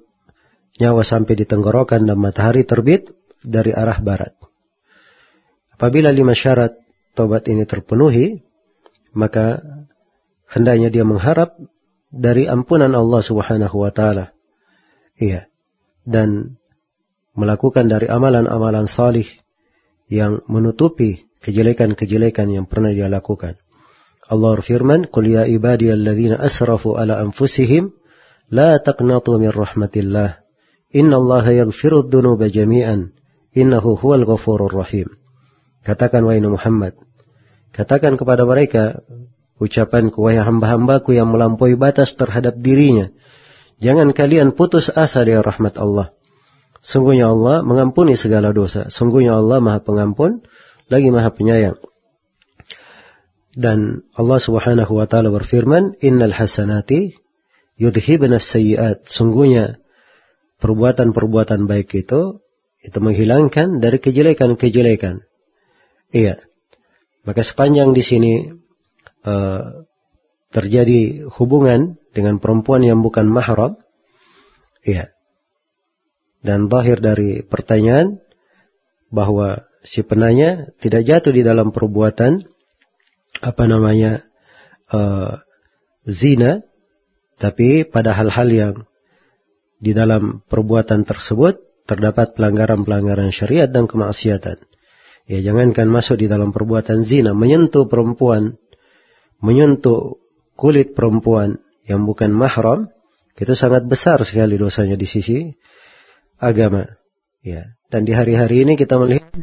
nyawa sampai di tenggorokan dan matahari terbit dari arah barat. Apabila lima syarat tobat ini terpenuhi, maka hendaknya dia mengharap dari ampunan Allah Subhanahu wa taala. Iya. Dan melakukan dari amalan-amalan salih yang menutupi kejelekan-kejelekan yang pernah dia lakukan. Allah berfirman, "Qul ya ibadiyalladzina asrafu ala anfusihim la taqnatu min rahmatillah. Innallaha yaghfirud dzunuba jami'an. Innahu huwal ghafurur rahim." Katakan wahai Muhammad, Katakan kepada mereka, ucapan wahai hamba-hambaku yang melampaui batas terhadap dirinya. Jangan kalian putus asa dari rahmat Allah. Sungguhnya Allah mengampuni segala dosa. Sungguhnya Allah maha pengampun, lagi maha penyayang. Dan Allah subhanahu wa ta'ala berfirman, Innal hasanati yudhibna sayyiat. Sungguhnya perbuatan-perbuatan baik itu, itu menghilangkan dari kejelekan-kejelekan. Iya. Maka sepanjang di sini uh, terjadi hubungan dengan perempuan yang bukan mahram, ya. Dan zahir dari pertanyaan bahwa si penanya tidak jatuh di dalam perbuatan apa namanya uh, zina, tapi pada hal-hal yang di dalam perbuatan tersebut terdapat pelanggaran-pelanggaran syariat dan kemaksiatan. Ya jangankan masuk di dalam perbuatan zina, menyentuh perempuan, menyentuh kulit perempuan yang bukan mahram, itu sangat besar sekali dosanya di sisi agama. Ya, dan di hari-hari ini kita melihat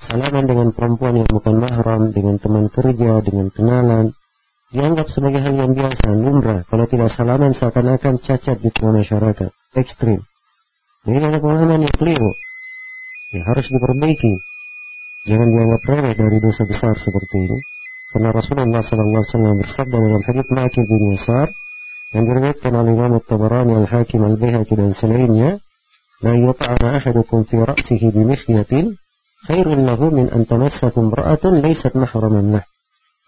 salaman dengan perempuan yang bukan mahram, dengan teman kerja, dengan kenalan, dianggap sebagai hal yang biasa, lumrah. Kalau tidak salaman seakan-akan cacat di tengah masyarakat, ekstrim. Ini ada pemahaman yang keliru. Ya, harus diperbaiki. Jangan dianggap remeh dari dosa besar seperti ini. Karena Rasulullah SAW bersabda dalam hadits Ma'akil bin Yasar yang diriwayatkan oleh Imam At-Tabarani Al-Hakim Al-Bihaqi dan selainnya, la yuta'ana ahadukum fi ra'sihi bi mikhyatin khairun lahu min an tamassakum ra'atun laysat mahraman lah.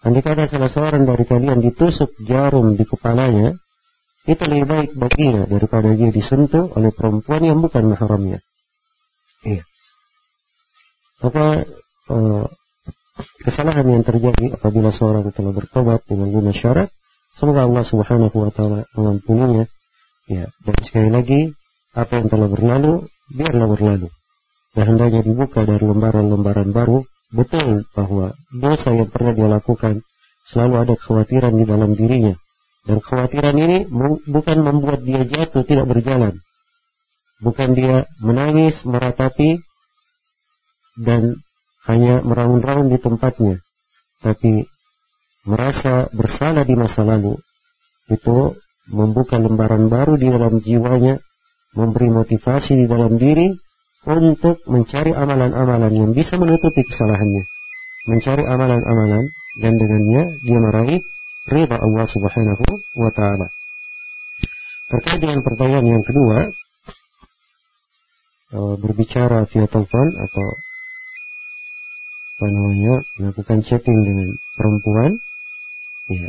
Andai kata salah seorang dari kalian ditusuk jarum di kepalanya, itu lebih baik baginya daripada dia disentuh oleh perempuan yang bukan mahramnya. Iya. Maka uh, kesalahan yang terjadi apabila seorang telah bertobat dengan lima syarat, semoga Allah Subhanahu wa taala mengampuninya. Ya, dan sekali lagi apa yang telah berlalu biarlah berlalu. Dan hendaknya dibuka dari lembaran-lembaran baru, betul bahwa dosa yang pernah dia lakukan selalu ada kekhawatiran di dalam dirinya. Dan kekhawatiran ini bukan membuat dia jatuh tidak berjalan. Bukan dia menangis, meratapi, dan hanya meraung-raung di tempatnya, tapi merasa bersalah di masa lalu, itu membuka lembaran baru di dalam jiwanya, memberi motivasi di dalam diri untuk mencari amalan-amalan yang bisa menutupi kesalahannya, mencari amalan-amalan dan dengannya dia meraih ridha Allah Subhanahu wa taala. Terkait dengan pertanyaan yang kedua, eh, berbicara via telepon atau apa namanya melakukan chatting dengan perempuan ya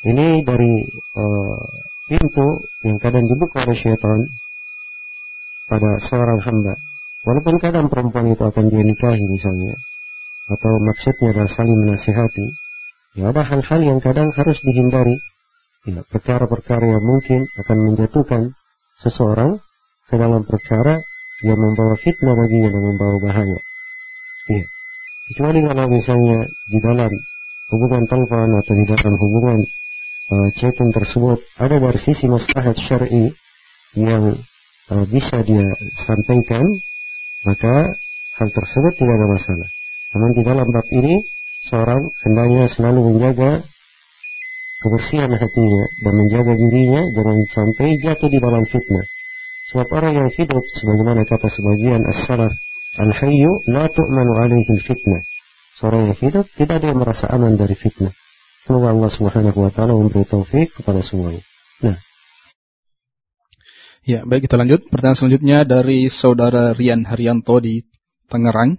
ini dari uh, pintu yang kadang dibuka oleh syaitan pada seorang hamba. Walaupun kadang perempuan itu akan dia nikahi misalnya, atau maksudnya adalah saling menasihati, ya ada hal-hal yang kadang harus dihindari, ya perkara-perkara yang mungkin akan menjatuhkan seseorang ke dalam perkara yang membawa fitnah baginya dan membawa bahaya. Iya. Kecuali kalau misalnya di dalam hubungan telepon atau di dalam hubungan uh, chatting tersebut ada dari sisi maslahat syar'i yang uh, bisa dia sampaikan, maka hal tersebut tidak ada masalah. Namun di dalam bab ini seorang hendaknya selalu menjaga kebersihan hatinya dan menjaga dirinya jangan sampai jatuh di dalam fitnah. Sebab orang yang hidup sebagaimana kata sebagian as-salaf, al-hayyu la tu'manu alaihi fitnah. Seorang yang hidup tidak yang merasa aman dari fitnah. Semoga Allah Subhanahu wa taala memberi taufik kepada semuanya. Nah. Ya, baik kita lanjut. Pertanyaan selanjutnya dari saudara Rian Haryanto di Tangerang.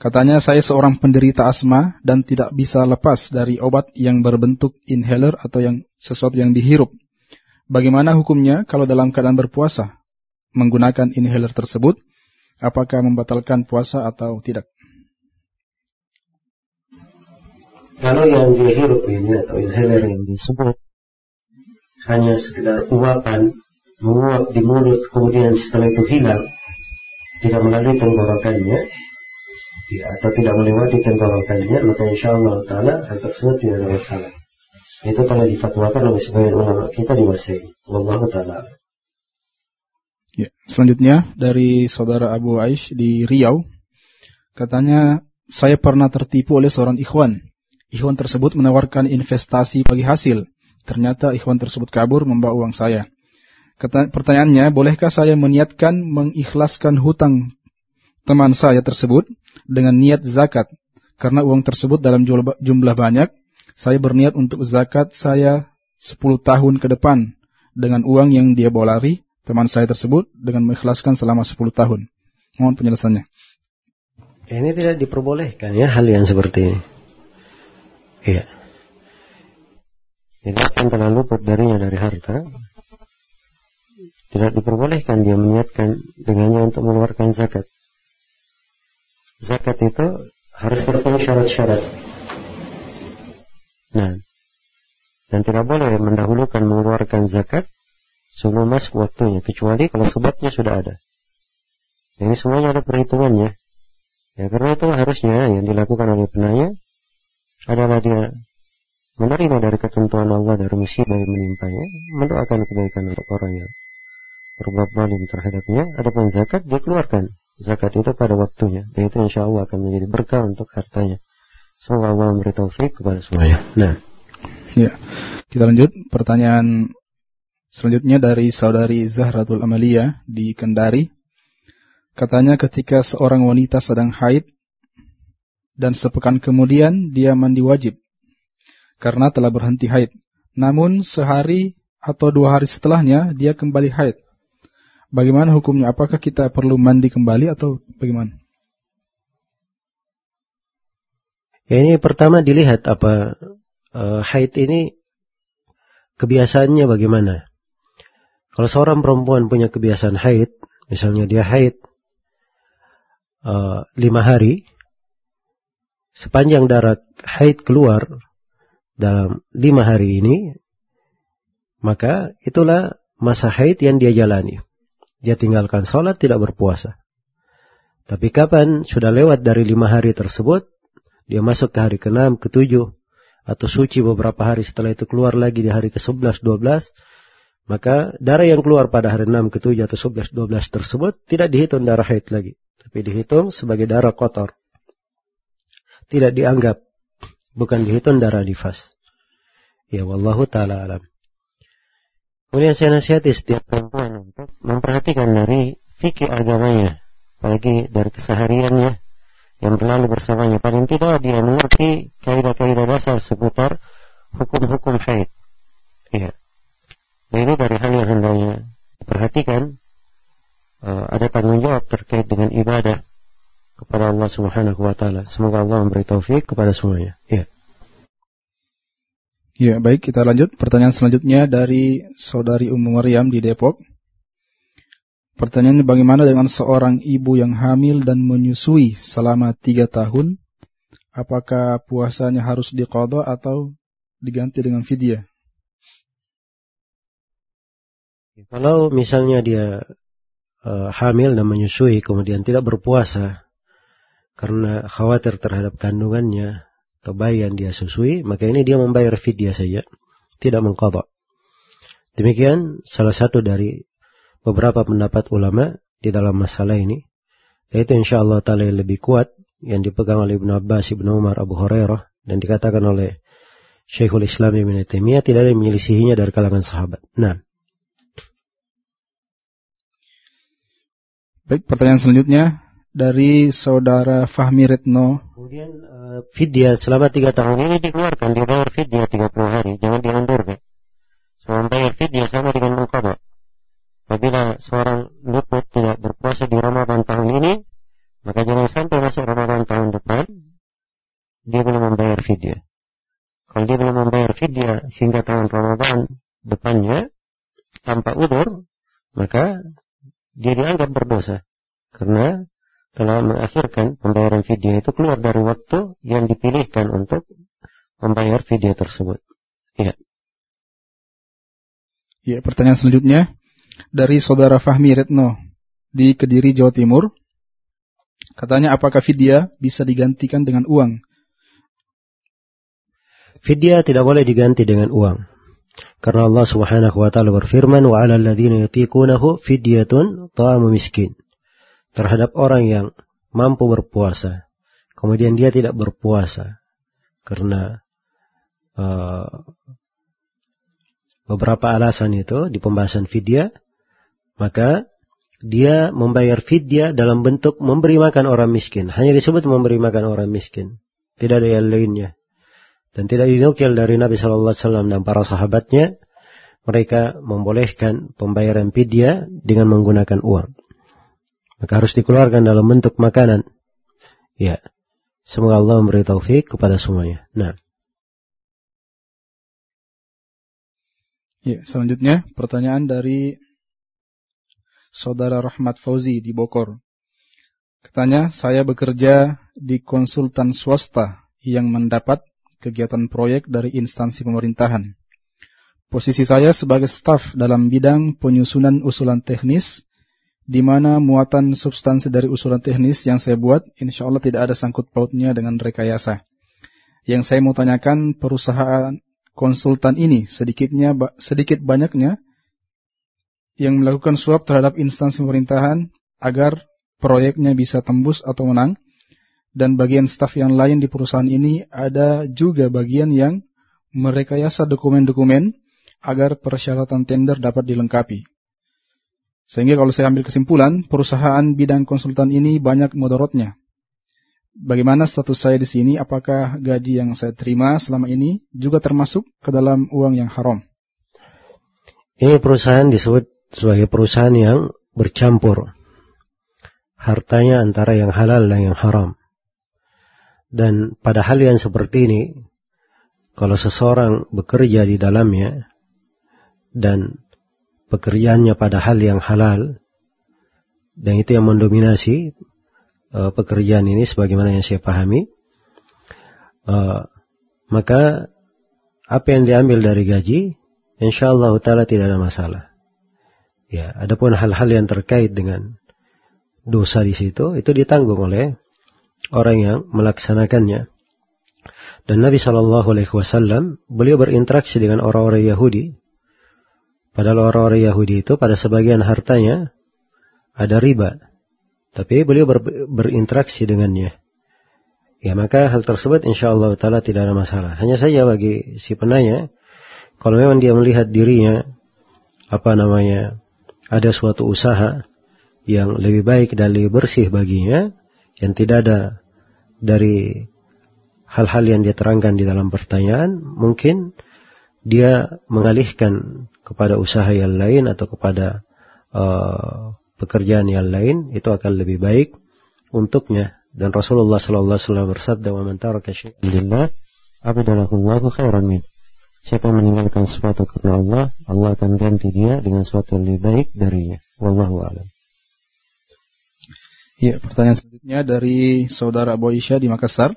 Katanya saya seorang penderita asma dan tidak bisa lepas dari obat yang berbentuk inhaler atau yang sesuatu yang dihirup. Bagaimana hukumnya kalau dalam keadaan berpuasa menggunakan inhaler tersebut? Apakah membatalkan puasa atau tidak? Kalau yang dihirup ini atau inhaler yang disebut hanya sekedar uapan, menguap di mulut kemudian setelah itu hilang, tidak melalui tenggorokannya, ya, atau tidak melewati tenggorokannya, maka insya Allah Ta'ala hal tersebut tidak ada masalah. Itu telah difatwakan oleh sebagian ulama kita di masa ini. Wallahu taala. Ya, selanjutnya dari saudara Abu Aish di Riau. Katanya, saya pernah tertipu oleh seorang ikhwan. Ikhwan tersebut menawarkan investasi bagi hasil. Ternyata ikhwan tersebut kabur membawa uang saya. Pertanyaannya, bolehkah saya meniatkan mengikhlaskan hutang teman saya tersebut dengan niat zakat? Karena uang tersebut dalam jumlah banyak saya berniat untuk zakat saya 10 tahun ke depan dengan uang yang dia bawa lari teman saya tersebut dengan mengikhlaskan selama 10 tahun. Mohon penjelasannya. Ini tidak diperbolehkan ya hal yang seperti ini. Iya. Ini akan terlalu luput darinya dari harta. Tidak diperbolehkan dia meniatkan dengannya untuk mengeluarkan zakat. Zakat itu harus terpenuhi syarat-syarat. Nah, dan tidak boleh mendahulukan mengeluarkan zakat sebelum masuk waktunya, kecuali kalau sebabnya sudah ada. Ini semuanya ada perhitungannya. Ya, karena itu harusnya yang dilakukan oleh penanya adalah dia menerima dari ketentuan Allah dari musibah yang menimpanya, mendoakan kebaikan untuk orang yang berbuat zalim terhadapnya. Adapun zakat dia keluarkan zakat itu pada waktunya, dan itu insya Allah akan menjadi berkah untuk hartanya. Semoga Allah memberi taufik kepada semuanya. Nah. Ya. Kita lanjut pertanyaan selanjutnya dari saudari Zahratul Amalia di Kendari. Katanya ketika seorang wanita sedang haid dan sepekan kemudian dia mandi wajib karena telah berhenti haid. Namun sehari atau dua hari setelahnya dia kembali haid. Bagaimana hukumnya? Apakah kita perlu mandi kembali atau bagaimana? Ya ini pertama dilihat apa uh, haid ini kebiasaannya bagaimana. Kalau seorang perempuan punya kebiasaan haid, misalnya dia haid uh, lima hari, sepanjang darah haid keluar dalam lima hari ini, maka itulah masa haid yang dia jalani. Dia tinggalkan sholat, tidak berpuasa. Tapi kapan sudah lewat dari lima hari tersebut, dia masuk ke hari ke-6, ke-7, atau suci beberapa hari setelah itu keluar lagi di hari ke-11, 12, maka darah yang keluar pada hari 6, ke-7, atau 11, 12 tersebut tidak dihitung darah haid lagi. Tapi dihitung sebagai darah kotor. Tidak dianggap. Bukan dihitung darah nifas. Ya wallahu ta'ala alam. Kemudian saya nasihati setiap perempuan untuk memperhatikan dari fikih agamanya. Apalagi dari kesehariannya yang berlalu bersamanya. Paling tidak dia mengerti kaidah-kaidah dasar seputar hukum-hukum haid. Iya. Nah ini dari hal yang hendaknya perhatikan uh, ada tanggung jawab terkait dengan ibadah kepada Allah Subhanahu wa taala. Semoga Allah memberi taufik kepada semuanya. Iya. Ya, baik kita lanjut. Pertanyaan selanjutnya dari saudari Ummu Maryam di Depok. Pertanyaannya bagaimana dengan seorang ibu yang hamil dan menyusui selama tiga tahun? Apakah puasanya harus diqadha atau diganti dengan fidyah? Kalau misalnya dia uh, hamil dan menyusui kemudian tidak berpuasa karena khawatir terhadap kandungannya, atau bayi yang dia susui, maka ini dia membayar fidyah saja, tidak mengqadha. Demikian salah satu dari beberapa pendapat ulama di dalam masalah ini, yaitu insya Allah taala lebih kuat yang dipegang oleh Ibnu Abbas, Ibnu Umar, Abu Hurairah dan dikatakan oleh Syekhul Islam Ibnu Taimiyah tidak ada yang menyelisihinya dari kalangan sahabat. Nah, Baik, pertanyaan selanjutnya dari saudara Fahmi Retno. Kemudian uh, selama tiga tahun ini dikeluarkan, dia bayar fidyah 30 hari, jangan diundurkan. Soal bayar fidyah sama dengan mengkodok. Apabila seorang luput tidak berpuasa di Ramadan tahun ini, maka jangan sampai masuk Ramadan tahun depan, dia belum membayar fidyah. Kalau dia belum membayar fidyah hingga tahun Ramadan depannya, tanpa udur, maka dia dianggap berdosa. Karena telah mengakhirkan pembayaran fidyah itu keluar dari waktu yang dipilihkan untuk membayar fidyah tersebut. Iya. Ya, pertanyaan selanjutnya dari saudara Fahmi Retno di Kediri, Jawa Timur. Katanya apakah fidyah bisa digantikan dengan uang? Fidyah tidak boleh diganti dengan uang. Karena Allah Subhanahu wa taala berfirman, "Wa 'alal ladzina yutiqunahu fidyatun ta'amu miskin." terhadap orang yang mampu berpuasa, kemudian dia tidak berpuasa karena uh, beberapa alasan itu di pembahasan fidyah, maka dia membayar fidyah dalam bentuk memberi makan orang miskin. Hanya disebut memberi makan orang miskin. Tidak ada yang lainnya. Dan tidak dinukil dari Nabi Shallallahu Alaihi Wasallam dan para sahabatnya, mereka membolehkan pembayaran fidyah dengan menggunakan uang. Maka harus dikeluarkan dalam bentuk makanan. Ya. Semoga Allah memberi taufik kepada semuanya. Nah. Ya, selanjutnya pertanyaan dari Saudara Rahmat Fauzi di Bogor. Katanya, saya bekerja di konsultan swasta yang mendapat kegiatan proyek dari instansi pemerintahan. Posisi saya sebagai staf dalam bidang penyusunan usulan teknis di mana muatan substansi dari usulan teknis yang saya buat, insya Allah tidak ada sangkut pautnya dengan rekayasa. Yang saya mau tanyakan perusahaan konsultan ini sedikitnya sedikit banyaknya yang melakukan suap terhadap instansi pemerintahan agar proyeknya bisa tembus atau menang dan bagian staf yang lain di perusahaan ini ada juga bagian yang merekayasa dokumen-dokumen agar persyaratan tender dapat dilengkapi. Sehingga kalau saya ambil kesimpulan, perusahaan bidang konsultan ini banyak mudaratnya. Bagaimana status saya di sini? Apakah gaji yang saya terima selama ini juga termasuk ke dalam uang yang haram? Ini perusahaan disebut sebagai perusahaan yang bercampur. Hartanya antara yang halal dan yang haram. Dan pada hal yang seperti ini, kalau seseorang bekerja di dalamnya dan pekerjaannya pada hal yang halal dan itu yang mendominasi uh, pekerjaan ini sebagaimana yang saya pahami uh, maka apa yang diambil dari gaji insyaallah taala tidak ada masalah. Ya adapun hal-hal yang terkait dengan dosa di situ itu ditanggung oleh orang yang melaksanakannya dan Nabi Shallallahu Alaihi Wasallam beliau berinteraksi dengan orang-orang Yahudi Padahal orang-orang Yahudi itu pada sebagian hartanya ada riba. Tapi beliau ber, berinteraksi dengannya. Ya maka hal tersebut insya Allah ta'ala tidak ada masalah. Hanya saja bagi si penanya, kalau memang dia melihat dirinya, apa namanya, ada suatu usaha yang lebih baik dan lebih bersih baginya, yang tidak ada dari hal-hal yang dia terangkan di dalam pertanyaan, mungkin dia mengalihkan kepada usaha yang lain atau kepada uh, pekerjaan yang lain itu akan lebih baik untuknya dan Rasulullah sallallahu alaihi wasallam bersabda wa man taraka khairan min Siapa meninggalkan sesuatu karena Allah, Allah akan ganti dia dengan sesuatu yang lebih baik darinya. Wallahu a'lam. Ya, pertanyaan selanjutnya dari saudara Abu Isya di Makassar.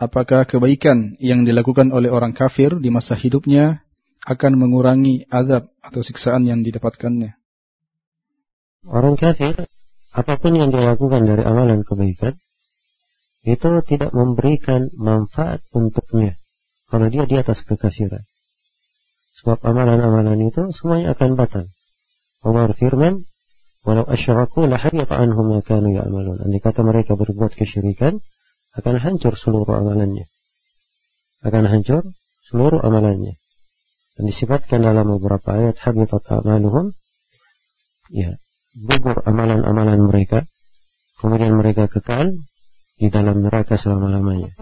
Apakah kebaikan yang dilakukan oleh orang kafir di masa hidupnya akan mengurangi azab atau siksaan yang didapatkannya? Orang kafir, apa pun yang dia lakukan dari amalan kebaikan, itu tidak memberikan manfaat untuknya kalau dia di atas kekafiran. Sebab amalan-amalan itu semuanya akan batal. Allah firman, "Walau asyraku la habita anhum ma kanu ya'malun." Andai kata mereka berbuat kesyirikan, akan hancur seluruh amalannya. Akan hancur seluruh amalannya. Dan disifatkan dalam beberapa ayat habitat amaluhum ya, gugur amalan-amalan mereka, kemudian mereka kekal di dalam neraka selama-lamanya.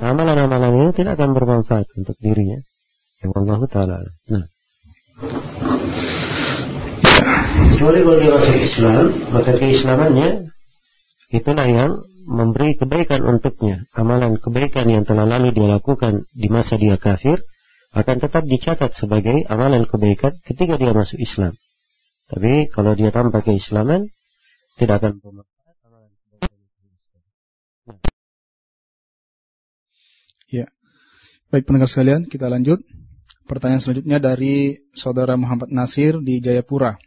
Amalan-amalan itu tidak akan bermanfaat untuk dirinya. Ya Allah Ta'ala. Nah. Kecuali kalau dia masuk Islam, maka keislamannya itulah yang memberi kebaikan untuknya. Amalan kebaikan yang telah lalu dia lakukan di masa dia kafir akan tetap dicatat sebagai amalan kebaikan ketika dia masuk Islam. Tapi kalau dia tanpa keislaman, tidak akan bermanfaat. Ya. Baik pendengar sekalian, kita lanjut. Pertanyaan selanjutnya dari saudara Muhammad Nasir di Jayapura.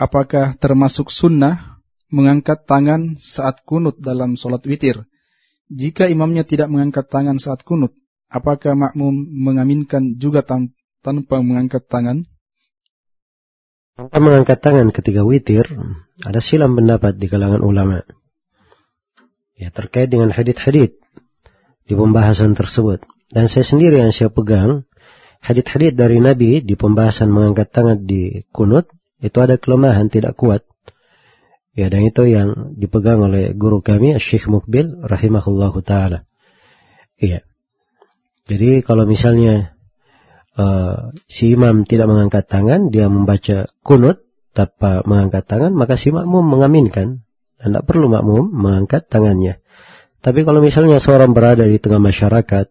Apakah termasuk sunnah mengangkat tangan saat kunut dalam sholat witir? Jika imamnya tidak mengangkat tangan saat kunut, apakah makmum mengaminkan juga tan tanpa mengangkat tangan? Tanpa mengangkat tangan ketika witir, ada silam pendapat di kalangan ulama. Ya terkait dengan hadit-hadit di pembahasan tersebut. Dan saya sendiri yang saya pegang, hadit-hadit dari Nabi di pembahasan mengangkat tangan di kunut, itu ada kelemahan, tidak kuat. Ya, dan itu yang dipegang oleh guru kami, Syekh Mukbil, rahimahullahu ta'ala. Iya. Jadi kalau misalnya uh, si imam tidak mengangkat tangan, dia membaca kunut tanpa mengangkat tangan, maka si makmum mengaminkan. Tidak perlu makmum mengangkat tangannya. Tapi kalau misalnya seorang berada di tengah masyarakat,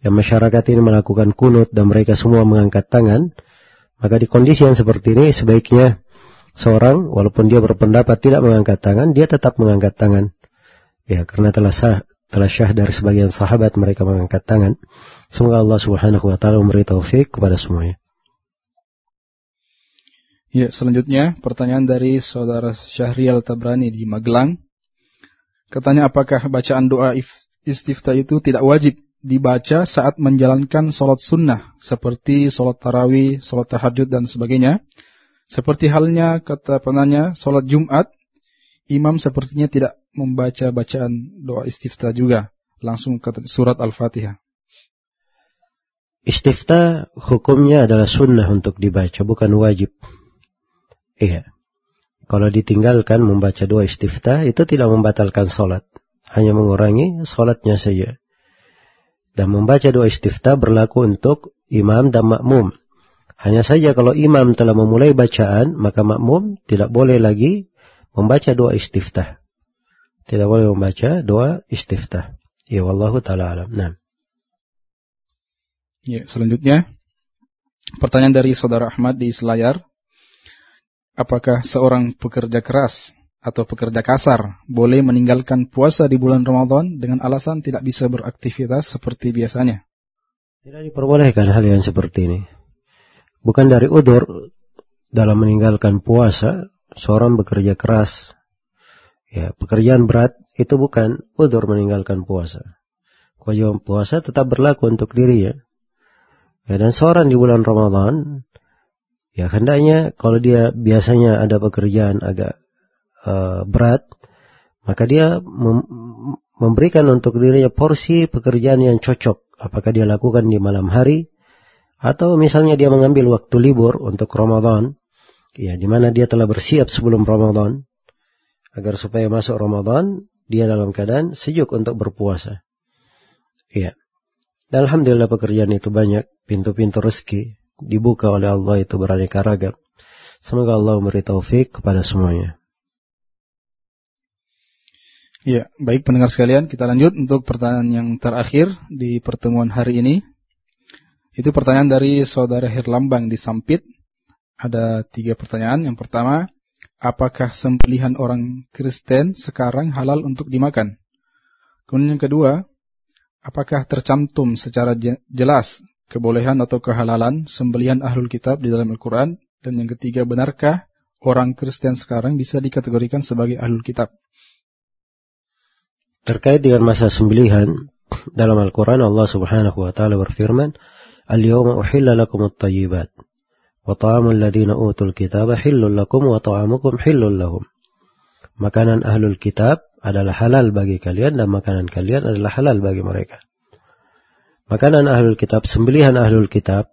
yang masyarakat ini melakukan kunut dan mereka semua mengangkat tangan, maka di kondisi yang seperti ini sebaiknya seorang walaupun dia berpendapat tidak mengangkat tangan, dia tetap mengangkat tangan. Ya, karena telah sah, telah syah dari sebagian sahabat mereka mengangkat tangan. Semoga Allah Subhanahu wa taala memberi taufik kepada semuanya. Ya, selanjutnya pertanyaan dari saudara Syahrial Tabrani di Magelang. Katanya apakah bacaan doa istifta itu tidak wajib dibaca saat menjalankan sholat sunnah seperti sholat tarawih, sholat tahajud dan sebagainya. Seperti halnya kata penanya sholat Jumat, imam sepertinya tidak membaca bacaan doa istifta juga, langsung ke surat Al-Fatihah. Istifta hukumnya adalah sunnah untuk dibaca, bukan wajib. Iya. Kalau ditinggalkan membaca doa istiftah itu tidak membatalkan sholat. Hanya mengurangi sholatnya saja. Dan membaca doa istiftah berlaku untuk imam dan makmum. Hanya saja kalau imam telah memulai bacaan, maka makmum tidak boleh lagi membaca doa istiftah. Tidak boleh membaca doa istiftah. Ya wallahu taala alam. Nah. Ya, selanjutnya pertanyaan dari saudara Ahmad di Selayar apakah seorang pekerja keras atau pekerja kasar boleh meninggalkan puasa di bulan Ramadan dengan alasan tidak bisa beraktivitas seperti biasanya? Tidak diperbolehkan hal yang seperti ini. Bukan dari udur dalam meninggalkan puasa, seorang bekerja keras. Ya, pekerjaan berat itu bukan udur meninggalkan puasa. Kewajiban puasa tetap berlaku untuk dirinya. Ya, dan seorang di bulan Ramadan Ya hendaknya kalau dia biasanya ada pekerjaan agak uh, berat, maka dia mem memberikan untuk dirinya porsi pekerjaan yang cocok. Apakah dia lakukan di malam hari atau misalnya dia mengambil waktu libur untuk Ramadan, ya di mana dia telah bersiap sebelum Ramadan agar supaya masuk Ramadan dia dalam keadaan sejuk untuk berpuasa. Ya. Dan Alhamdulillah pekerjaan itu banyak, pintu-pintu rezeki dibuka oleh Allah itu beraneka ragam. Semoga Allah memberi taufik kepada semuanya. Ya, baik pendengar sekalian, kita lanjut untuk pertanyaan yang terakhir di pertemuan hari ini. Itu pertanyaan dari saudara Herlambang di Sampit. Ada tiga pertanyaan. Yang pertama, apakah sembelihan orang Kristen sekarang halal untuk dimakan? Kemudian yang kedua, apakah tercantum secara jelas kebolehan atau kehalalan sembelihan ahlul kitab di dalam Al-Quran? Dan yang ketiga, benarkah orang Kristen sekarang bisa dikategorikan sebagai ahlul kitab? Terkait dengan masa sembelihan, dalam Al-Quran Allah subhanahu wa ta'ala berfirman, Al-yawma uhilla lakum at-tayyibat. Wa ta'amul ladhina utul kitab hillul lakum wa ta'amukum hillul lahum. Makanan ahlul kitab adalah halal bagi kalian dan makanan kalian adalah halal bagi mereka. Makanan ahlul kitab, sembelihan ahlul kitab,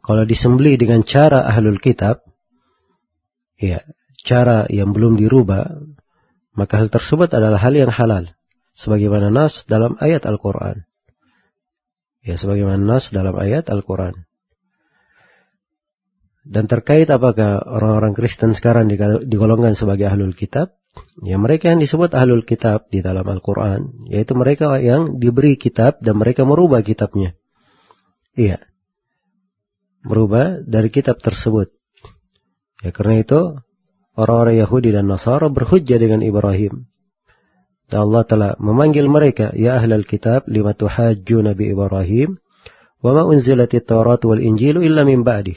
kalau disembeli dengan cara ahlul kitab, ya, cara yang belum dirubah, maka hal tersebut adalah hal yang halal. Sebagaimana nas dalam ayat Al-Quran. Ya, sebagaimana nas dalam ayat Al-Quran. Dan terkait apakah orang-orang Kristen sekarang digolongkan sebagai ahlul kitab, ya mereka yang disebut ahlul kitab di dalam Al-Quran, yaitu mereka yang diberi kitab dan mereka merubah kitabnya. Iya. Merubah dari kitab tersebut. Ya karena itu, orang-orang Yahudi dan Nasara berhujjah dengan Ibrahim. Dan Allah telah memanggil mereka, Ya ahlal kitab, lima tuhajju Nabi Ibrahim, wa ma unzilati Taurat wal Injilu illa min ba'dih.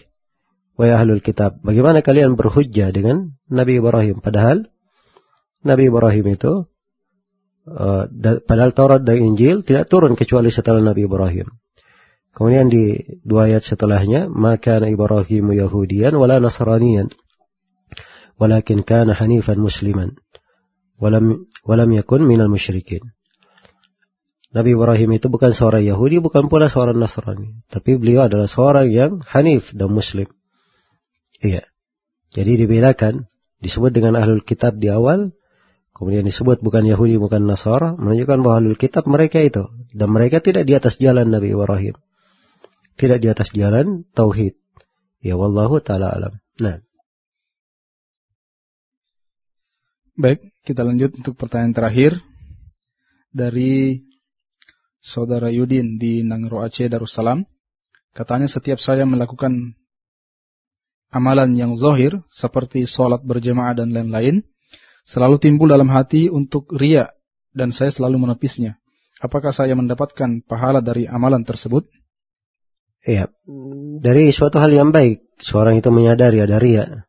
Wa ya ahlul kitab, bagaimana kalian berhujjah dengan Nabi Ibrahim? Padahal Nabi Ibrahim itu, uh, padahal Taurat dan Injil tidak turun kecuali setelah Nabi Ibrahim. Kemudian di dua ayat setelahnya, maka Ibrahim Yahudian wala Nasranian, walakin kana hanifan musliman walam walam yakun minal musyrikin. Nabi Ibrahim itu bukan seorang Yahudi, bukan pula seorang Nasrani. Tapi beliau adalah seorang yang hanif dan muslim. Iya. Jadi dibedakan. Disebut dengan ahlul kitab di awal. Kemudian disebut bukan Yahudi, bukan Nasara. Menunjukkan bahwa ahlul kitab mereka itu. Dan mereka tidak di atas jalan Nabi Ibrahim. Tidak di atas jalan Tauhid. Ya wallahu ta'ala alam. Nah. Baik, kita lanjut untuk pertanyaan terakhir dari Saudara Yudin di Nangro Aceh Darussalam. Katanya setiap saya melakukan amalan yang zohir seperti sholat berjamaah dan lain-lain, selalu timbul dalam hati untuk ria dan saya selalu menepisnya. Apakah saya mendapatkan pahala dari amalan tersebut? Iya, dari suatu hal yang baik, seorang itu menyadari ada ria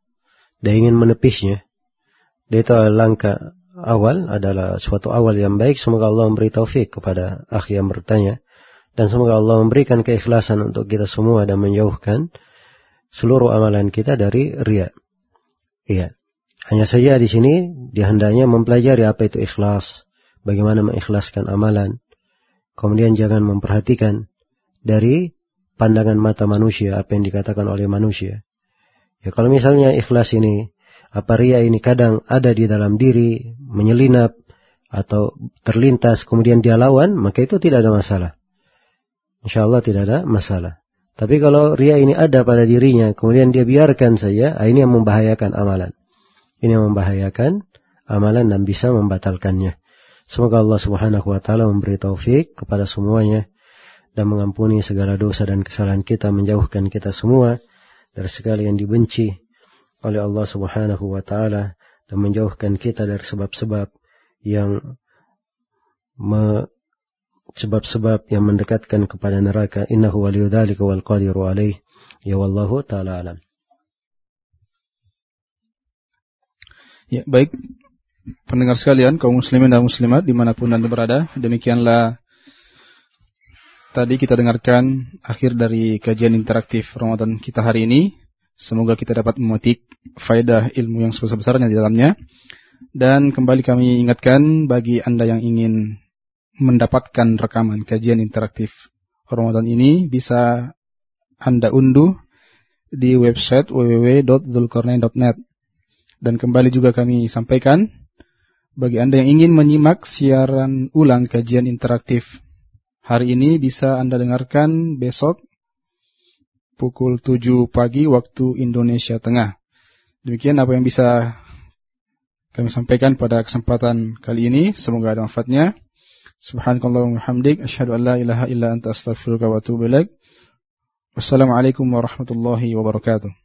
dan ingin menepisnya. Itu langkah awal adalah suatu awal yang baik. Semoga Allah memberi taufik kepada akh yang bertanya. Dan semoga Allah memberikan keikhlasan untuk kita semua dan menjauhkan seluruh amalan kita dari ria. Iya. Hanya saja di sini dihendaknya mempelajari apa itu ikhlas, bagaimana mengikhlaskan amalan. Kemudian jangan memperhatikan dari pandangan mata manusia apa yang dikatakan oleh manusia. Ya kalau misalnya ikhlas ini apa ria ini kadang ada di dalam diri, menyelinap, atau terlintas, kemudian dia lawan, maka itu tidak ada masalah. Insya Allah tidak ada masalah. Tapi kalau ria ini ada pada dirinya, kemudian dia biarkan saja, ah, ini yang membahayakan amalan. Ini yang membahayakan amalan dan bisa membatalkannya. Semoga Allah subhanahu wa ta'ala memberi taufik kepada semuanya dan mengampuni segala dosa dan kesalahan kita, menjauhkan kita semua dari segala yang dibenci oleh Allah Subhanahu wa taala dan menjauhkan kita dari sebab-sebab yang sebab-sebab yang mendekatkan kepada neraka. Innahu waliyudzalika wal qadiru alaih. Ya wallahu taala alam. Ya, baik. Pendengar sekalian, kaum muslimin dan muslimat di mana pun anda berada, demikianlah tadi kita dengarkan akhir dari kajian interaktif Ramadan kita hari ini. Semoga kita dapat memetik faedah ilmu yang sebesar-besarnya di dalamnya. Dan kembali kami ingatkan bagi Anda yang ingin mendapatkan rekaman kajian interaktif Ramadan ini bisa Anda unduh di website www.zulkarnain.net. Dan kembali juga kami sampaikan bagi Anda yang ingin menyimak siaran ulang kajian interaktif hari ini bisa Anda dengarkan besok pukul 7 pagi waktu Indonesia Tengah. Demikian apa yang bisa kami sampaikan pada kesempatan kali ini. Semoga ada manfaatnya. Subhanakallahumma hamdik asyhadu an la ilaha illa anta astaghfiruka wa atubu. Wassalamualaikum warahmatullahi wabarakatuh.